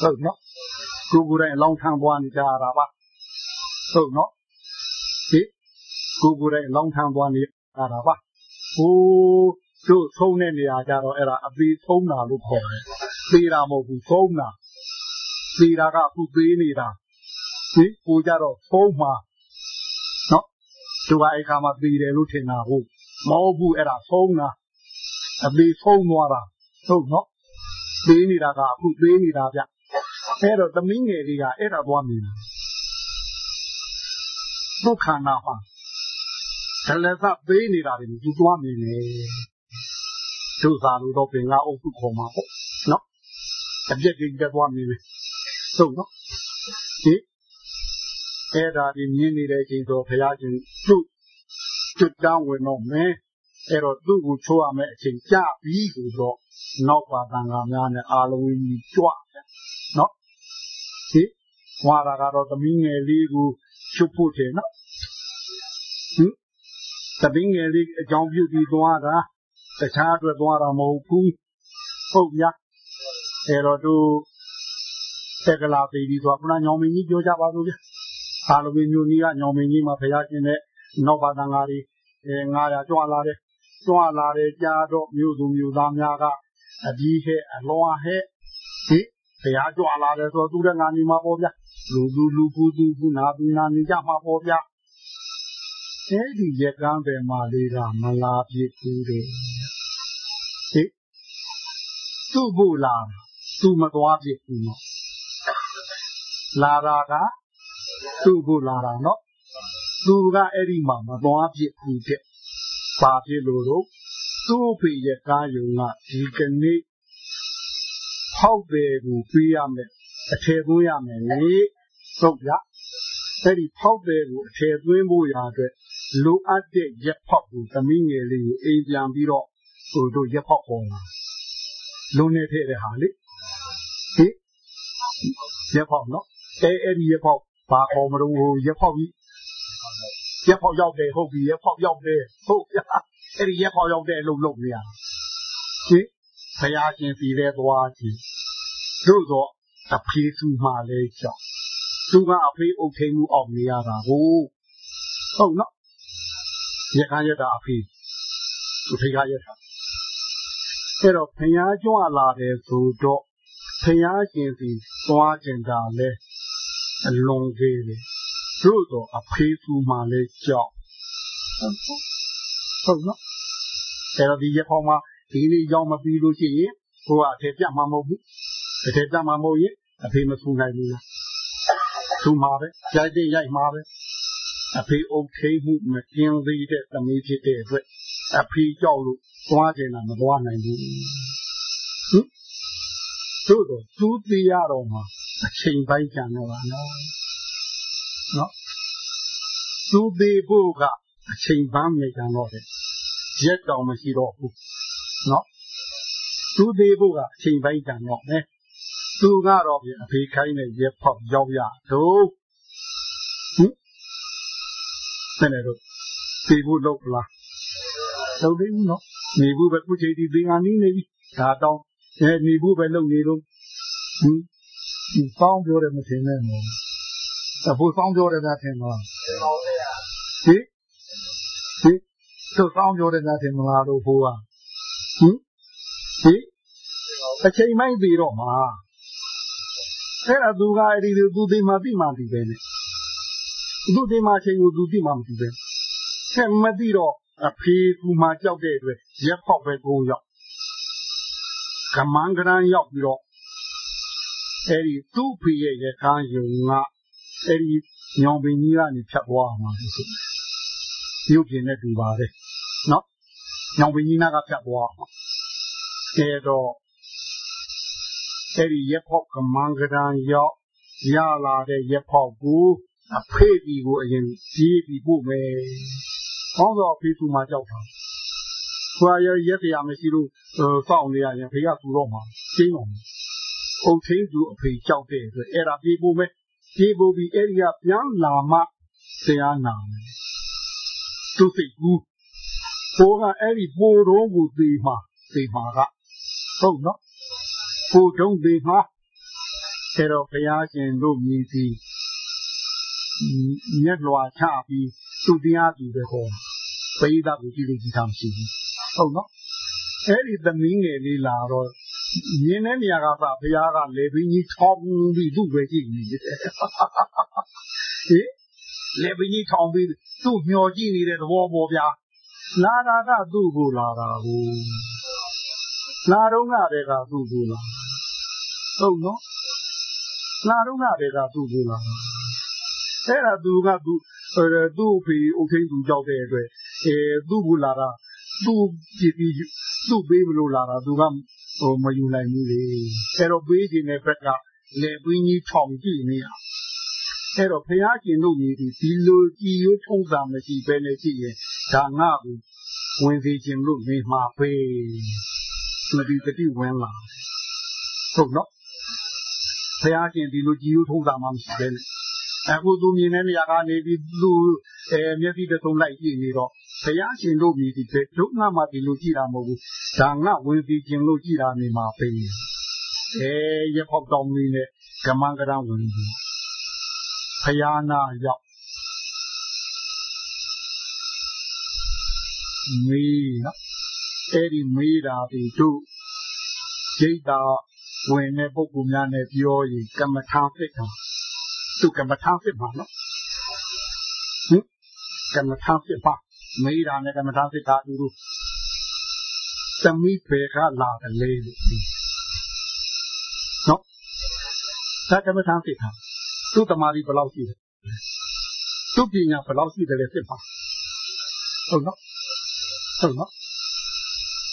ဟုတ်နော်ကိုကိုယ်တိုင်အလောင်းထမ်းသွားနေကြရတာပါဟုတ်နော်ဒီကိုကိုယ်တိုင်အလောင်းထမ်းသွားနေရတာပါဟိုတို့ဆုံးတဲ့နေရာကြတော့အဲ့ဒါအသေးဆုံးတာလို့ခေါ်တယ်သေးတာမဟုတ်ဘူးဆုံးတာသေးတာကအခုသေးနေတာဒီကိုကြတော့ဆုံးမှာနော်သူကအဲ့ခါမှာသေးတယ်လို့ထင်တာဟုတ် မဟုတ်ဘူးအဲ့ဒါဆုံးတာအသေးဆုံးသွားတာဟုတ်နော်သေးနေတာကအခုသေးနေတာဗျအဲ့တော့သမီးငယ်လေးကအဲ့ဒါသွားမြင်ဒုက္ခနာမှာဒလသသေးနေတာတွေသူသွားမြင်နေဒုစာလို့တော့ပင်ကအုပ်စုခေါ်မှာပေါ့နော်အပြက်ကြီးကသွားမြင်တယ်ဟုတ်နော်ဒီအဲ့ဒါဒီမြင်နေတဲ့အချိန်ဆိုဘုရားရှင်သူ့ ကျွတ်တောင်းဝင်တော့မယ်အဲ့တော့သူ့ကိုချိုးရမယ်အချိန်ကြပြီဆိုတော့နောက်ပါတန်ခါများနဲ့အာလုံးကြီးကြွနော်ဒီဝါရာကတော့သမီးငယ်လေးကိုချုပ်ဖို့တယ်နော်ဟင်သမီးငယ်လေးအကြောင်းပြုပြီးသွားတာတခြားအတွက်သွားတာမဟုတ်ဘူးဟုတ်ဗျာအဲ့တော့သူတက်ကလာသေးပြီးသွားခုနညောင်မင်းကြီးပြောကြပါလို့ဗျာအာလုံးမျိုးကြီးကညောင်မင်းကြီးမှာဖရာရှင်တဲ့နောက်ပါတန်ဃာတွေအဲ 900ကျွမ်းလာတယ်ကျွမ်းလာတယ်ကြားတော့မြို့သူမြို့သားများကအဒီဟဲ့အလွန်ဟဲ့ဒီတရားကျွမ်းလာတယ်ဆိုတော့သူတဲ့ငါနေမှာပေါ့ဗျာလူလူလူပူသူပူနာပူနာနေကြမှာပေါ့ဗျာအဲဒီရကန်းပဲမှာလေးကမလာဖြစ်ဘူးတဲ့ဟိသူ့ဘူးလားသူမသွားဖြစ်ဘူးနော်လာတာကသူ့ဘူးလာတာနော် သူကအဲ့ဒီမှာမသွားဖြစ်ဘူးတဲ့။ဘာဖြစ်လို့တော့သူ့ဖေရဲ့ကားယုံကဒီကနေ့ဟောက်တယ်ကိုပြေးရမယ်အအထည်သွင်းရမယ်လေဟုတ်ဗျအဲ့ဒီဖောက်တဲ့ကိုအထည်သွင်းဖို့ရာအတွက်လိုအပ်တဲ့ရက်ဖောက်ကိုသမီးငယ်လေးကိုအိမ်ပြန်ပြီးတော့ဟိုတို့ရက်ဖောက်ပေါ်လာလုံးနေထဲတဲ့ဟာလေဟိရက်ဖောက်နော်အဲအဲ့ဒီရက်ဖောက်ဘာခေါ်မလို့ဟိုရက်ဖောက်ကြီး ရက်ဖောက်ရောက်တယ်ဟုတ်ပြီရက်ဖောက်ရောက်တယ်ဟုတ်ဗျအဲ့ဒီရက်ဖောက်ရောက်တဲ့အလုပ်လုပ်နေရဟိဖရာရှင်စီတဲ့သွားကြည့်တို့တော့အဖေးသူမှလည်းကြောက်သူကအဖေးအုပ်ထိန်မှုအောင်နေရတာကိုဟုတ်နော်ရခိုင်ရတာအဖေးသူဖေးကရတာအဲ့တော့ဖရာကြွလာတယ်ဆိုတော့ဖရာရှင်စီသွားကျင်တာလဲအလွန်ကြီးတယ် တို့တော့အဖေးသူမှလည်းကြောက်ဟုတ်နော်အဲ့တော့ဒီရဖောင်းမှာဒီနေ့ရောက်မပြီးလို့ရှိရင်ဟိုကအထက်ပြမှာမဟုတ်ဘူးအထက်ပြမှာမဟုတ်ရင်အဖေမဆူနိုင်ဘူးလားဆူမှာပဲရိုက်တဲ့ရိုက်မှာပဲအဖေအုပ်ထိမှုမကျင်းသေးတဲ့သမီးဖြစ်တဲ့အတွက်အဖေကြောက်လို့သွားကျင်တာမသွားနိုင်ဘူးဟင်တို့တော့သူသိရတော့မှာအချိန်ပိုင်းကြံတော့ပါနော် နော်သူသေးဖို့ကအချိန်ပန်းမြေကြံတော့တယ်ရက်တောင်မရှိတော့ဘူးနော်သူသေးဖို့ကအချိန်ပိုင်းကြံတော့မယ်သူကတော့ပြင်အဖေခိုင်းတဲ့ရက်ဖောက်ရောက်ရတော့ဟင်တဲ့လေတော့ပြေဖို့လုပ်လားလုပ်သေးဘူးနော်နေဘူးပဲခုချိန်ဒီသင်္ကန်းနေနေပြီဒါတော့အဲနေဘူးပဲလုပ်နေလို့ဟင်ဒီပေါင်းပြောတယ်မထင်နဲ့နော် အဖိုးပေါင်းပြောတယ်များထင်တော့ဟင်ဟင်သူပေါင်းပြောတယ်များထင်မလားလို့ဘိုးကဟင်ဟင်အချိန်မိုက်ပြီးတော့မှာအဲ့ဒါသူကအဲ့ဒီသူသိမှသိမှသိပဲနဲ့သူသိမှအချိန်ကိုသူသိမှမသိပဲဆက်မသိတော့အဖေကူမှကြောက်တဲ့အတွက်ရက်ဖောက်ပဲကိုရောက်ကမန်းကရန်ရောက်ပြီးတော့အဲ့ဒီသူ့ဖေရဲ့ရခိုင်ယုံက အဲ့ဒီညောင်ပင်ကြီးကနေဖြတ်သွားမှာလို့ဆိုရုပ်ပြင်နဲ့တူပါတယ်နော်ညောင်ပင်ကြီးနာကဖြတ်သွားမှာအဲ့တော့အဲ့ဒီရက်ဖောက်ကမန်းကရန်ရောက်ရလာတဲ့ရက်ဖောက်ကိုအဖေဒီကိုအရင်ကြီးပြီးပို့မယ်။ကောင်းတော့ဖေးသူမှကြောက်တာ။ခွာရရက်တရားမရှိလို့စောင့်နေရရင်ဖေးကသူတော့မှာကျင်းအောင်။အုတ်ချင်းသူအဖေကြောက်တဲ့အတွက်အဲ့ဒါပြေးဖို့မယ်။ ပြေးဖို့ပြီးအဲ့ဒီကပြန်လာမှဆရာနာမယ်။သူစိတ်ကူး။ကိုကအဲ့ဒီပိုတော်ကိုသိမှသိမှာကဟုတ်နော်။ပိုတုံးသိမှာအဲ့တော့ဘုရားရှင်တို့မြည်သည်မြက်လွာချပြီးသူတရားသူတဲ့ဟောပိဋကကိုကြည့်လို့ကြည့်တာမရှိဘူးဟုတ်နော်အဲ့ဒီသမီးငယ်လေးလာတော့ မြင်းတဲ့နေရာကစဘုရားကလေပင်ကြီးထောင်းပြီးသူ့ပဲကြည့်နေတယ်ဟင်လေပင်ကြီးထောင်းပြီးသူ့မျောကြည့်နေတဲ့သဘောပေါ်ဗျာလာတာကသူ့ကိုလာတာကိုလာတော့ကတည်းကသူ့ကိုလာဟုတ်နော်လာတော့ကတည်းကသူ့ကိုလာအဲ့ဒါသူကသူသူ့ဖေအုတ်ထင်းသူကြောက်တဲ့အတွက်အဲသူ့ဘူးလာတာသူ့ကြည့်ပြီးသူ့ပေးမလို့လာတာသူက ဟိုမယူနိုင်ဘူးလေအဲ့တော့ပေးခြင်းတဲ့ဘက်ကလေပင်းကြီးထောင်ကြည့်နေရအဲ့တော့ဘုရားရှင်တို့မြည်ဒီလိုကြည်ရိုးထုံးစာမရှိဘဲနဲ့ကြည့်ရင်ဒါငါ့ကိုဝင်စီခြင်းလို့နေမှာပဲမဒီတတိဝင်လာဟုတ်နော်ဘုရားရှင်ဒီလိုကြည်ရိုးထုံးစာမှမရှိဘဲနဲ့အခုသူမြင်တဲ့နေရာကနေပြီးသူအဲမျက်စိတစ်စုံလိုက်ကြည့်နေတော့ ဘုရားရှင်တို့မြည်ဒီပဲဒုက္ခမှဒီလိုကြည့်တာမဟုတ်ဘူးဒါငါဝင်စီခြင်းလို့ကြည့်တာနေမှာပဲအဲရဖောက်တော်မူနဲ့ကမန်ကရံဝင်ပြီးဖယားနာရောက်မေးနော်အဲ့ဒီမေးတာဒီတို့จิตတာဝင်တဲ့ပုဂ္ဂိုလ်များနဲ့ပြောရင်ကမ္မထာဖြစ်တာသူကမ္မထာဖြစ်မှာနော်ဟင်ကမ္မထာဖြစ်ပါ မေးတာနဲ့ကမ္မထာဖြစ်တာအတူတူသမီးပေကလာတယ်လေလို့နော်ဒါကမ္မထာဖြစ်တာသူ့တမာရီဘယ်လောက်ရှိလဲသူ့ပညာဘယ်လောက်ရှိတယ်လဲဖြစ်ပါဟုတ်နော်ဟုတ်နော်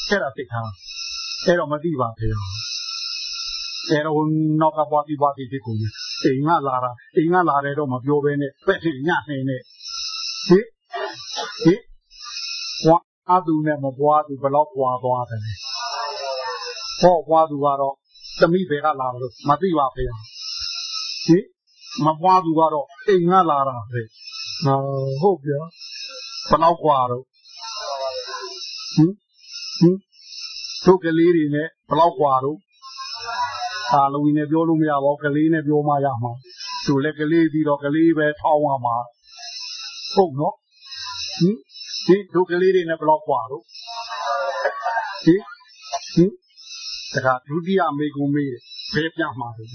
အဲ့ဒါသိတာအဲ့တော့မသိပါဘူးအဲတော့နောက်ကပွားပြီးပွားပြီးဖြစ်ကုန်တယ်အိမ်ကလာတာအိမ်ကလာတယ်တော့မပြောဘဲနဲ့ပက်နေညနေနဲ့ဟိဟိပွား အသူနဲ့မပွားသူဘယ်တော့ပွားသွားတယ်ဟောပွားသူကတော့သမီးဘယ်ကလာလို့မသိပါဖေဟိမပွားသူကတော့အိမ်ကလာတာပဲဟုတ်ပြဘယ်တော့ကွာတော့ဟင်ဟင်တို့ကလေးတွေနဲ့ဘယ်တော့ကွာတော့အာလူကြီးနဲ့ပြောလို့မရပါဘူးကလေးနဲ့ပြောမှရမှာသူလည်းကလေးပြီးတော့ကလေးပဲထောင်းရမှာဟုတ်နော်ဟင် ဒီတို့ကလေးတွေနဲ့ဘယ်တော့ကွာတော့ဟင်ဟင်ဒါကဒုတိယမေကုံမေးဘယ်ပြမှာလဲ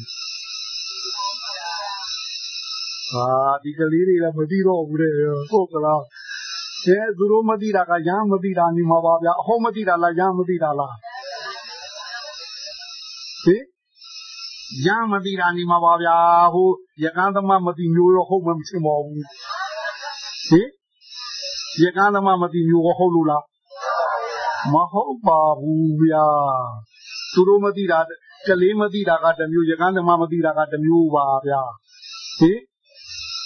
အာဒီကလေးတွေကမသိတော့ဘူးတဲ့ဟုတ်ကလားကျဲသူတို့မသိတာကရမ်းမသိတာနေမှာပါဗျာအဟုတ်မသိတာလားရမ်းမသိတာလားဟင်ရမ်းမသိတာနေမှာပါဗျာဟိုရကန်းသမားမသိမျိုးရောဟုတ်မှမဖြစ်ပါဘူးဟင် ရကန်းသမားမသိမျိုးရောဟုတ်လို့လားမဟုတ်ပါဘူးဗျာသူတို့မသိတာကလေးမသိတာကတမျိုးရကန်းသမားမသိတာကတမျိုးပါဗျာဟင်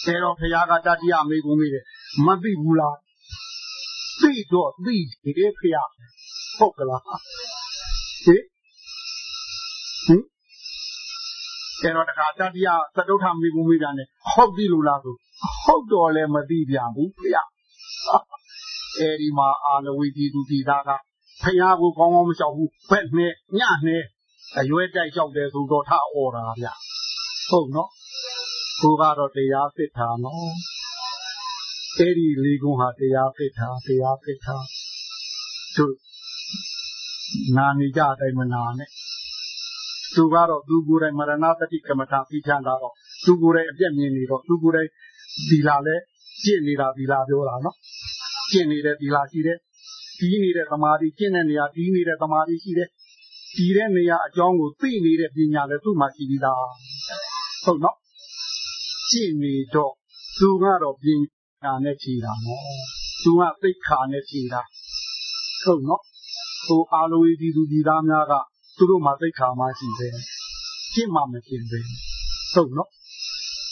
အဲတော့ဖခင်ကတတိယမေးကုန်မိတယ်မသိဘူးလားသိတော့သိတယ်ဖခင်ဟုတ်ကလားဟင်ဟင်အဲတော့တခါတတိယသတုထမေးကုန်မိတာ ਨੇ ဟုတ်ပြီလို့လားဆိုဟုတ်တော့လည်းမသိပြန်ဘူးဖခင် အဲဒီမှာအာလဝိတီသူတီသားကဖခင်ကိုကောင်းကောင်းမလျှောက်ဘူးဘက်နဲ့ညနဲ့အရွယ်တိုက်လျှောက်တယ်ဆိုတော့ထအော်တာဗျဟုတ်နော်ကိုကတော့တရား fit တာနော်အဲ့ဒီလေးကုန်းဟာတရား fit တာတရား fit တာသူနာနေကြတိုင်းမနာနဲ့သူကတော့သူကိုယ်တိုင်မရဏတတိကမ္မထာပြီးချမ်းတာတော့သူကိုယ်တိုင်အပြည့်မြင်နေတော့သူကိုယ်တိုင်ဒီလာလဲကျင့်နေတာဒီလာပြောတာနော် ကျင့်နေတဲ့ဒီလာရှိတယ်ဒီနေတဲ့သမာဓိကျင့်တဲ့နေရာဒီနေတဲ့သမာဓိရှိတယ်ဒီတဲ့နေရာအကြောင်းကိုသိနေတဲ့ပညာလည်းသူ့မှာရှိပြီးသားဟုတ်နော်ကြည့်နေတော့သူကတော့ပညာနဲ့ဖြေတာနော်သူကသိက္ခာနဲ့ဖြေတာဟုတ်နော်ဟိုအာလိုဒီသူဒီသားများကသူတို့မှာသိက္ခာမှရှိတယ်ကျင့်မှမကျင့်ပဲဟုတ်နော်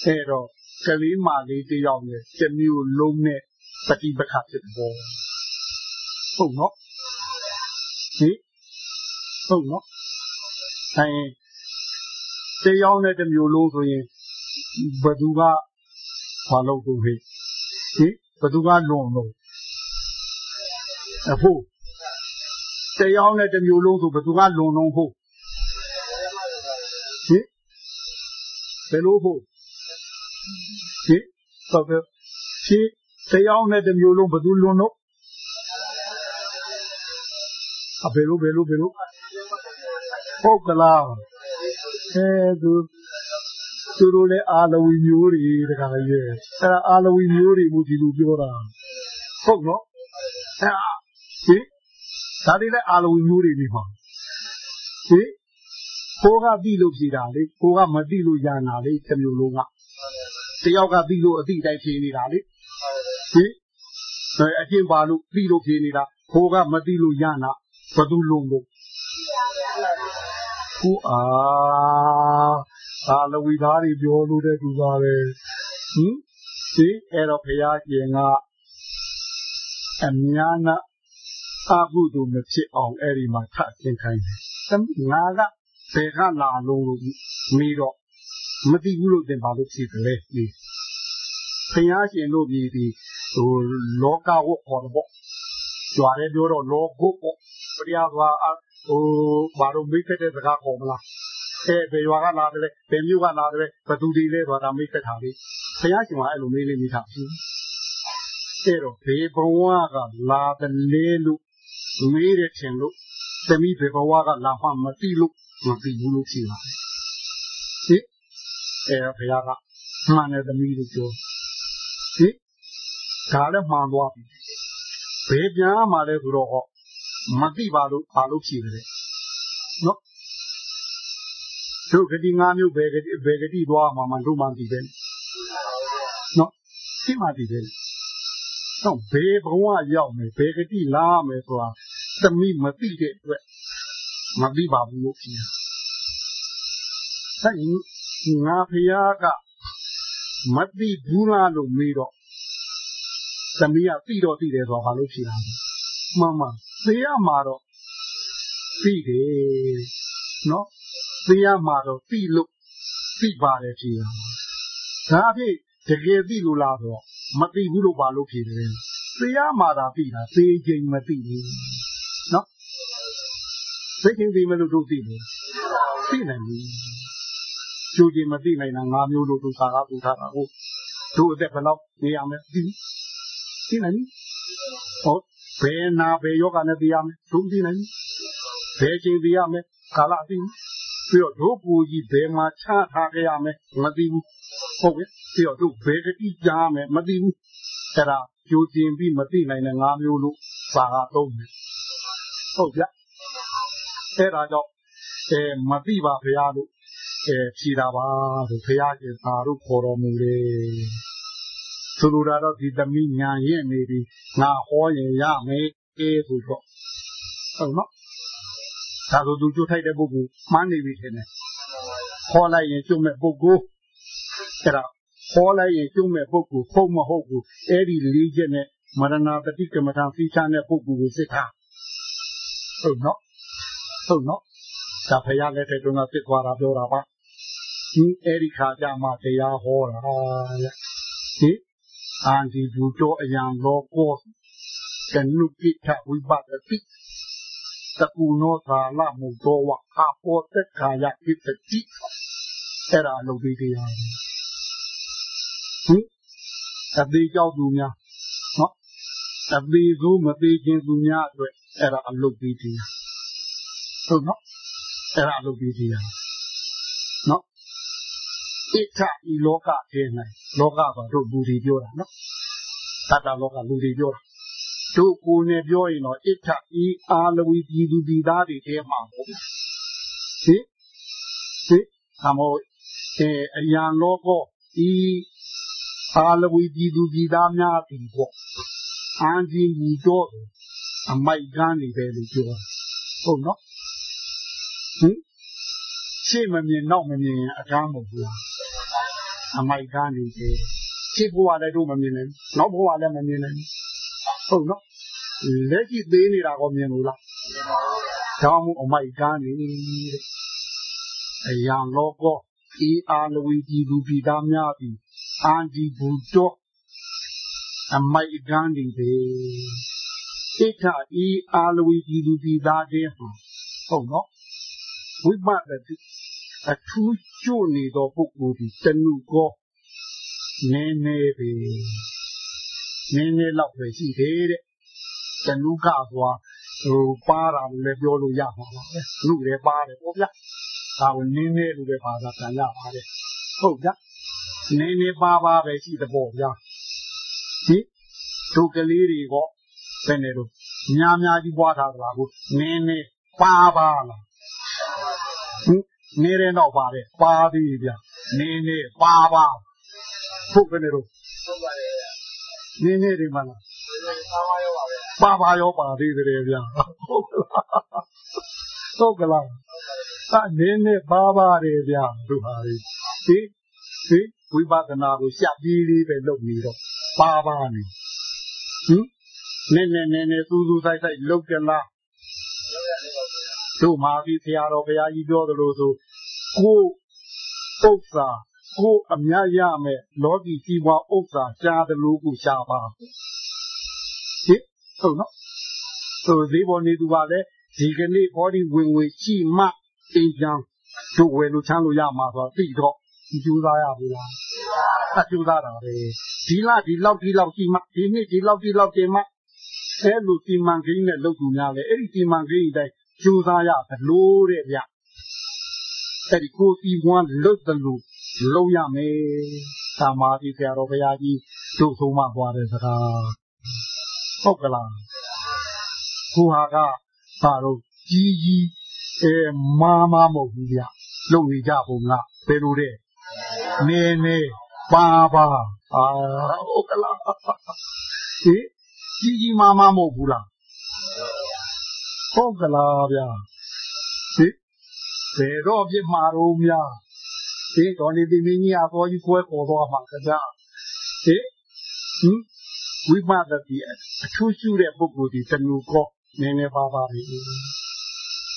အဲ့တော့ကလေးမလေးတယောက်နဲ့တမျိုးလုံးနဲ့ ပฏิပက္ခဖြစ်ပေါ်ဟုတ်နော်ဟိဟုတ်နော်အဲတယောက်နဲ့တမျိုးလုံးဆိုရင်ဘသူကဘာလို့ကိုဟိဟိဘသူကလွန်လို့အဖို့တရားနဲ့တမျိုးလုံးဆိုဘသူကလွန်လုံးဖို့ဟိဘယ်လိုဖို့ဟိတော့ဟိ တရားနဲ့တမျိုးလုံးဘသူလွန်လို့အဘယ်လိုဘယ်လိုဘယ်လိုဟုတ်ကလားအဲသူသူတို့လည်းအာလဝီမျိုးတွေတခါကြီးရဲ့အဲ့ဒါအာလဝီမျိုးတွေမို့ဒီလိုပြောတာဟုတ်နော်အဲ့ဟိဒါတွေလည်းအာလဝီမျိုးတွေနေမှာဟိကိုကပြီးလို့ဖြေတာလေကိုကမသိလို့ရနာလေတစ်မျိုးလုံးကတယောက်ကပြီးလို့အတိတိုင်းဖြေနေတာလေ ဟိအချင်းပါလို့ပြီးလို့ဖြေနေတာကိုကမသိလို့ရနာဘသူလုံးလို့ကိုအာအာလဝီသားတွေပြောလို့တဲ့သူပါပဲဟင်ဒီအဲ့တော့ဘုရားရှင်ကအများနာအကုသိုလ်မဖြစ်အောင်အဲ့ဒီမှာထသင်ခိုင်းတယ်။ငါကဘယ်ကလာလို့မိတော့မသိဘူးလို့သင်ပါလို့ဖြစ်တယ်လေဒီ ဘုရားရှင်တို့ဒီဒီဟိုလောကဝတ်ခေါ်တော့ပေါ့ကြွားတယ်ပြောတော့လောကုတ်ပေါ့ဘုရားကဟိုဘာလို့မိတ်တဲ့စကားခေါ်မလားအဲဘယ်ရွာကလာတယ်လဲဘယ်မြို့ကလာတယ်လဲဘသူတွေလဲဆိုတာမိတ်ဆက်တာလေးဘုရားရှင်ကအဲ့လိုမေးလေးမိထားဘူးအဲ့တော့ဘေဘဝကလာတယ်လေလို့မေးတယ်ထင်လို့သမီးဘေဘဝကလာမှမသိလို့မသိဘူးလို့ဖြစ်လာတယ်ဟိအဲ့တော့ဘုရားကမှန်တယ်သမီးလို့ပြော ဟိဒါလည်းမှန်သွားပြီဘယ်ပြန်မှလဲဆိုတော့ဟောမသိပါလို့ဘာလို့ဖြစ်တယ်နော်တို့ဂတိ၅မျိုးဘယ်ဂတိဘယ်ဂတိသွားမှာမှတို့မှသိတယ်နော်သိမှသိတယ်တော့ဘယ်ဘဝရောက်မယ်ဘယ်ဂတိလာမယ်ဆိုတာသမီးမသိတဲ့အတွက်မသိပါဘူးလို့ဖြေငါဖရာက မသိဘူးလားလို့မေးတော့သမီးကသိတော့သိတယ်ဆိုတော့ဘာလို့ဖြေတာမှန်မှန်သိရမှာတော့သိတယ်နော်သိရမှာတော့သိလို့သိပါတယ်ဖြေတာဒါအဖြစ်တကယ်သိလို့လားဆိုတော့မသိဘူးလို့ဘာလို့ဖြေတယ်သိရမှာသာသိတာသိချိန်မသိဘူးနော်သိချိန်သိမလို့တို့သိတယ်သိနိုင်ဘူး ကြိုချင်းမသိနိုင်တာငါမျိုးလို့သူစာကားပူထားတာဟုတ်တို့အသက်ဘယ်လောက်နေရမလဲသိသိနိုင်ဟုတ်ဘယ်နာဘယ်ယောဂနဲ့သိရမလဲတို့သိနိုင်ဘယ်ချိန်သိရမလဲကာလသိပြီးတော့တို့ကိုကြီးဘယ်မှာချထားကြရမလဲမသိဘူးဟုတ်ကဲ့ပြီးတော့တို့ဘယ်တိကြားမယ်မသိဘူးအဲ့ဒါကြိုတင်ပြီးမသိနိုင်တဲ့ငါးမျိုးလို့စာကသုံးတယ်ဟုတ်ဗျအဲ့ဒါကြောင့်အဲမသိပါဘုရားလို့ အဲဖြေတာပါလို့ဘုရားရှင်သာတို့ခေါ်တော်မူတယ်ဆိုလိုတာတော့ဒီသမီးညာရင်နေပြီငါဟောရင်ရမယ်အေးဆိုတော့ဟုတ်နော်ဒါဆိုသူကြိုးထိုက်တဲ့ပုဂ္ဂိုလ်မှန်းနေပြီထင်တယ်ခေါ်လိုက်ရင်ကျုံမဲ့ပုဂ္ဂိုလ်အဲ့ဒါခေါ်လိုက်ရင်ကျုံမဲ့ပုဂ္ဂိုလ်ဖုံမဟုတ်ဘူးအဲ့ဒီလေးချက်နဲ့မရဏတတိကမ္မထာသိချတဲ့ပုဂ္ဂိုလ်ကိုစစ်ထားဟုတ်နော်ဟုတ်နော်ဒါဖရာလက်ထက်တုန်းကစစ်သွားတာပြောတာပါ ဒီအဲ့ဒီခါကျမှတရားဟောတာတဲ့ဒီအာဒီဘူတော်အယံလောကောကနုပိထဝိပတတိတကူနောသာလမုတော်ဝအာပောတက်ခာယပိတတိအဲ့ဒါလုပ်ပြီးတရားဟင်အသေးကြောက်သူများနော်အသေးစိုးမသေးခြင်းသူများအတွက်အဲ့ဒါအလုပ်ပြီးတရားဟုတ်နော်အဲ့ဒါအလုပ်ပြီးတရားနော် ဣထဤလောကထဲ၌လောကဆိုတို့လူတွေပြောတာနော်တတလောကလူတွေပြောတာတို့ကိုယ်နဲ့ပြောရင်တော့ဣထဤအာလဝီပြည်သူပြည်သားတွေထဲမှာပေါ့ဟင်ဟင်အမောအဲအယံလောကဤအာလဝီပြည်သူပြည်သားများပြီပေါ့အန်ကြီးမူတော့အမိုက်ကန်းနေပဲလို့ပြောဟုတ်နော်ဟင်ရှေ့မမြင်နောက်မမြင်အကန်းမဟုတ်ဘူး အမိုက်ကားနေတယ်ရှေ့ဘဝလည်းတို့မမြင်နိုင်နောက်ဘဝလည်းမမြင်နိုင်ဟုတ်နော်လက်ရှိသေးနေတာကိုမြင်လို့လားကြောင်းမှုအမိုက်ကားနေတဲ့အယံလောကောဤအာလဝီပြည်သူပြည်သားများသည်အာဒီဘူတော့အမိုက်ကားနေတယ်ဣထဤအာလဝီပြည်သူပြည်သားတဲ့ဟုတ်နော်ဝိပဿတိ အထူးကျို့နေသောပုဂ္ဂိုလ်ဒီတဏှုကောနည်းနည်းပဲနည်းနည်းလောက်ပဲရှိတယ်တဲ့တဏှုကဆိုတာဟိုပါတာလည်းပြောလို့ရမှာပါပဲလူလည်းပါတယ်ပေါ့ဗျာဒါကိုနည်းနည်းလို့ပဲပါတာပြန်ရပါတယ်ဟုတ်ဗျာနည်းနည်းပါပါပဲရှိတဲ့ပေါ့ဗျာဒီဒုကလေးတွေကဘယ်နဲ့လို့များများကြီးပွားထားသလားကိုနည်းနည်းပါပါလား နေတယ်တော့ပါတယ်ပါသေးဗျနေနေပါပါဟုတ်ကဲ့လို့ဟုတ်ပါတယ်နေနေဒီမှာလားပါပါရောပါသေးတယ်ဗျဟုတ်ကလားဟုတ်ကလားအနေနဲ့ပါပါတယ်ဗျတို့ဟာဒီဒီဝိပဿနာကိုရှက်ပြီးလေးပဲလုပ်နေတော့ပါပါနေဟင်နည်းနည်းနည်းနည်းစူးစူးဆိုင်ဆိုင်လုပ်ကြလားတို့မာပြီးဆရာတော်ဘုရားကြီးပြောသလိုဆို ကိုဥစ္စာကိုအမြတ်ရမယ်လောကီကြီးပွားဥစ္စာရှားတယ်လို့ကိုရှားပါဟင်ဟုတ်နော်ဆိုဒီပေါ်နေသူကလည်းဒီကနေ့ဘောဒီဝင်ဝင်ရှိမှအင်းချမ်းတို့ဝယ်လို့ချမ်းလို့ရမှာဆိုတော့သိတော့ဒီကျူးသားရဘူးလားအကျူးသားတာပဲဒီလဒီလောက်ဒီလောက်ရှိမှဒီနှစ်ဒီလောက်ဒီလောက်တင်မှအဲလိုစီမံကိန်းနဲ့လုပ်သူများလေအဲ့ဒီစီမံကိန်းတိုင်းကျူးသားရဘလို့တဲ့ဗျ အဲ့ဒီကိုစီဝမ်းလွတ်တယ်လို့လုံးရမယ်သာမာတိဆရာတော်ဘုရားကြီးတို့ဆုံးမသွားတဲ့စကားဟုတ်ကလားကိုဟာကပါတော့ကြီးကြီးအဲမာမမဟုတ်ဘူးဗျလုံနေကြပုံကဘယ်လိုတဲ့နေနေပါပါအာဟုတ်ကလားဟေးကြီးကြီးမာမမဟုတ်ဘူးလားဟုတ်ကလားဗျာဟေး ဘယ်တော့ပြစ်မှာတော့များဟင်တော်နေတိမင်းကြီးအပေါ်ကြီးကွဲခေါ်သွားမှာကြဟင်ဟင်ဝိပဿတိအထူးရှုတဲ့ပုဂ္ဂိုလ်ဒီတဏှုကောနည်းနည်းပါးပါပဲ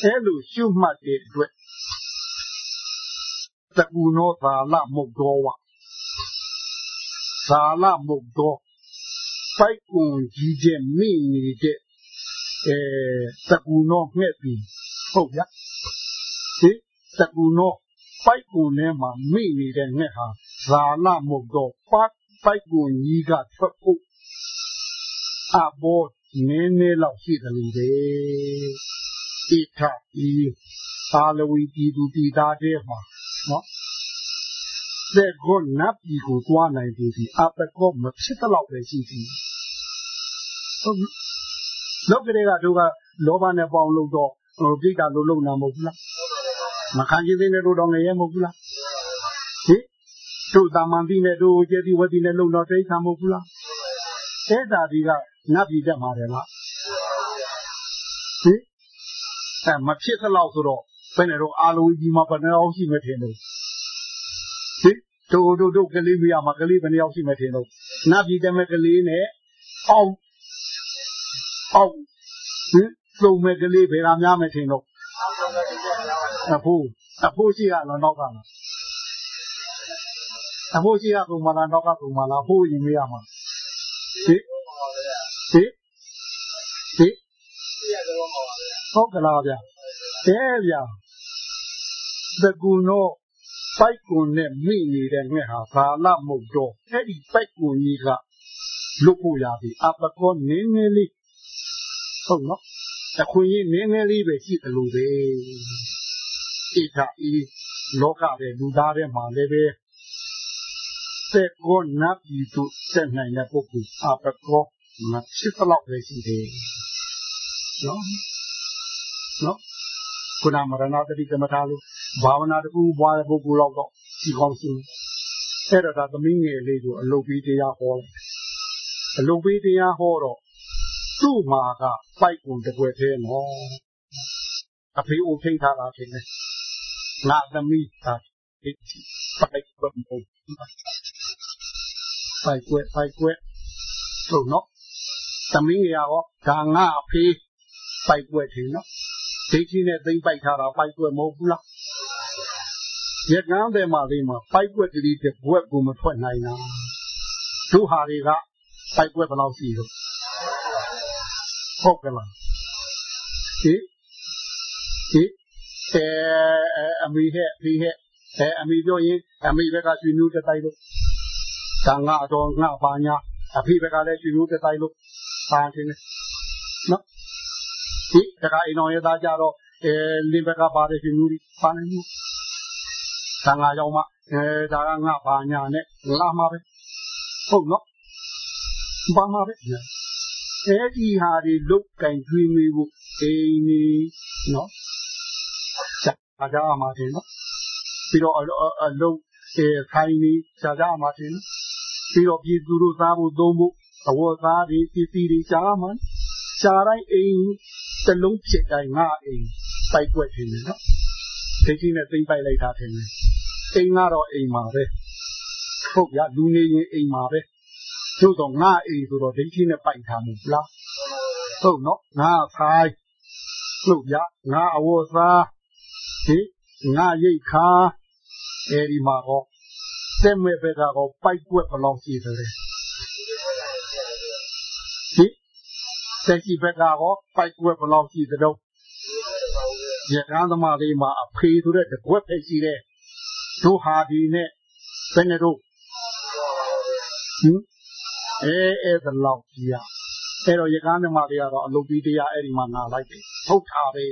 အဲလိုရှုမှတ်တဲ့အတွက်တကူနောသာလမုတ်တော်ဝသာလမုတ်တော်ပိုက်ကွန်ကြီးတဲ့မိနေတဲ့အဲတကူနောငှက်ပြီးဟုတ်ဗျာ ဟင်တကူနောပိုက်ကွန်ထဲမှာမိနေတဲ့ငှက်ဟာဇာလမုတ်တော်ပတ်ပိုက်ကွန်ကြီးကထွက်ဖို့အဘောနည်းနည်းလောက်ရှိတယ်လို့ပဲဣထဤသာလဝီပြည်သူပြည်သားတွေမှာနော်တဲ့ကောနတ်ပြည်ကိုတွားနိုင်ပြီအပကောမဖြစ်တော့ပဲရှိသည်ဟုတ်လောက်ကလေးကတို့ကလောဘနဲ့ပေါင်လို့တော့ဟိုပြိတ္တာလို့လုံနာမဟုတ်ဘူးလား မခံကြသေးနဲ့တို့တော့ငရဲမဟုတ်ဘူးလားဟင်တို့တာမန်ပြီးနဲ့တို့ကျေတိဝတိနဲ့လုံတော့တိတ်ခံမဟုတ်ဘူးလားအဲ့ဒါဒီကနတ်ပြည်တက်မှာတယ်လားဟင်အဲမဖြစ်သလောက်ဆိုတော့ဘယ်နဲ့တော့အာလုံးကြီးမှာဘယ်နှယောက်ရှိမထင်လို့ဟင်တို့တို့တို့ကလေးမရမှာကလေးဘယ်နှယောက်ရှိမထင်လို့နတ်ပြည်တက်မဲ့ကလေးနဲ့အောက်အောက်ဟင်စုံမဲ့ကလေးဘယ်ကများမထင်လို့ အဖိုးအဖိုးရှိရလားနောက်ကလားအဖိုးရှိရကုန်မလားနောက်ကကုန်မလားဖိုးရင်မရမှာဟင်ဟင်ဟင်ဟုတ်ကလားဗျအဲဗျတကူနောပိုက်ကွန်နဲ့မိနေတဲ့ငှက်ဟာဘာလမုတ်တော့အဲ့ဒီပိုက်ကွန်ကြီးကလွတ်ဖို့ရပြီအပကောနင်းနေလေးဟုတ်နော်အခွင့်အရေးနည်းနည်းလေးပဲရှိတယ်လို့ပဲ ဣထဤလောကရဲ့လူသားတွေမှာလည်းပဲသက်ကောနတ်ပြည်သူဆက်နိုင်တဲ့ပုဂ္ဂိုလ်အပကောမဖြစ်တော့ပဲရှိတယ်နော်နော်ခုနမရဏတတိကမ္မထာလို့ဘာဝနာတခုပွားတဲ့ပုဂ္ဂိုလ်တော့ဒီကောင်းစုအဲ့တော့ဒါသမီးငယ်လေးကိုအလုပ်ပေးတရားဟောတယ်အလုပ်ပေးတရားဟောတော့သူ့မှာကပိုက်ကုန်တကွယ်သေးနော်အဖေအိုထိတ်ထားတာဖြစ်နေ ငါသမီးသာဒီပိုက်ကွယ်မဟုတ်ပိုက်ကွယ်ပိုက်ကွယ်ဆိုနော်သမီးငယ်ရောဒါငါအဖေပိုက်ကွယ်ထင်နော်ဒိဋ္ဌိနဲ့သိမ့်ပိုက်ထားတာပိုက်ကွယ်မဟုတ်ဘူးလားရကန်းတယ်မှာလေးမှာပိုက်ကွက်ကလေးတဲ့ဘွက်ကိုမထွက်နိုင်တာတို့ဟာတွေကပိုက်ကွက်ဘယ်လောက်ရှိလို့ဟုတ်ကလားဟိ ဟိအဲအမေဟဲ့ဖေဟဲ့အဲအမေပြောရင်အမေဘက်ကရွှေမျိုးတက်တိုက်လို့ဒါငါတော့ငါပါညာအဖေဘက်ကလည်းရွှေမျိုးတက်တိုက်လို့ပါတင်တယ်နော်ဒီတခါအိမ်တော်ရဲ့သားကြတော့အဲလင်းဘက်ကပါတယ်ရွှေမျိုးကြီးပါနေမှုဒါငါရောက်မှအဲဒါကငါပါညာနဲ့လာမှာပဲဟုတ်နော်ပါမှာပဲအဲဒီဟာတွေလုတ်ကင်ကျွေးမိဖို့အိမ်နေနော် စာကြမှာတယ်နော်ပြီးတော့အလုံးအဲခိုင်းနေစာကြမှာတယ်ပြီးတော့ပြည်သူတို့သားဖို့သုံးဖို့အဝတ်သားတွေပစ္စည်းတွေရှားမှာရှားတိုင်းအိမ်တလုံးဖြစ်တိုင်းငါအိမ်ပိုက်ွက်ခြင်းနော်ဒိဋ္ဌိနဲ့သိမ့်ပိုက်လိုက်တာထင်တယ်အိမ်ကတော့အိမ်မှာပဲဟုတ်ရလူနေရင်အိမ်မှာပဲတို့တော့ငါအိမ်ဆိုတော့ဒိဋ္ဌိနဲ့ပိုက်ထားမှုလားဟုတ်နော်ငါဆိုင်လို့ရငါအဝတ်သား ဒီငါရိတ်ခါအဲဒီမှာတော့တဲ့မဲ့ဘက်ကတော့ပိုက်ွက်ဘယ်လောက်ရှိသလဲဒီတက်ကြီးဘက်ကတော့ပိုက်ွက်ဘယ်လောက်ရှိသလဲရကန်းသမားလေးမှာအဖေဆိုတဲ့တကွက်ပဲရှိတယ်တို့ဟာဒီနဲ့ဘယ်နဲ့တို့ဟင်အဲအဲ့ဒါလောက်ကြီးရအဲ့တော့ရကန်းသမားတွေကတော့အလုပ်ပြီးတရားအဲ့ဒီမှာငါလိုက်တယ်ထုတ်ထားပဲ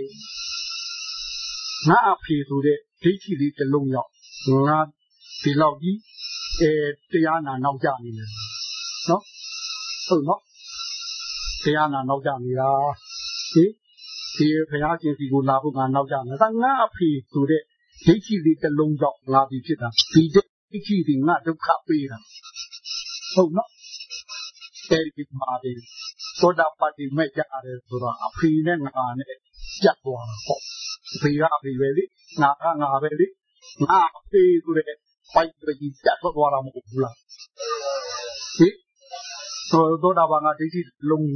ငါအဖေဆိုတဲ့ဒိဋ္ဌိလေးတစ်လုံးရောက်ငါဒီလောက်ကြီးအဲတရားနာနောက်ကြနေတယ်နော်ဟုတ်နော်တရားနာနောက်ကြနေတာဒီဒီဘုရားရှင်စီကိုလာဖို့ငါနောက်ကြမယ်ဒါငါအဖေဆိုတဲ့ဒိဋ္ဌိလေးတစ်လုံးကြောင့်ငါဒီဖြစ်တာဒီဒိဋ္ဌိဒီငါဒုက္ခပေးတာဟုတ်နော်အဲဒီမှာဒီသောတာပတိမဲ့ကြရတယ်ဆိုတော့အဖေနဲ့ငါနဲ့ကြက်သွားတာပေါ့အ ဖေကအဖေပဲလေငါကငါပဲလေငါဖေးဆိုတဲ့ပိုက်တကြီးတက်ထွက်သွားတာမဟုတ်ဘူးလားဟိသောသောတာပန်ကဒိဋ္ဌိလုံး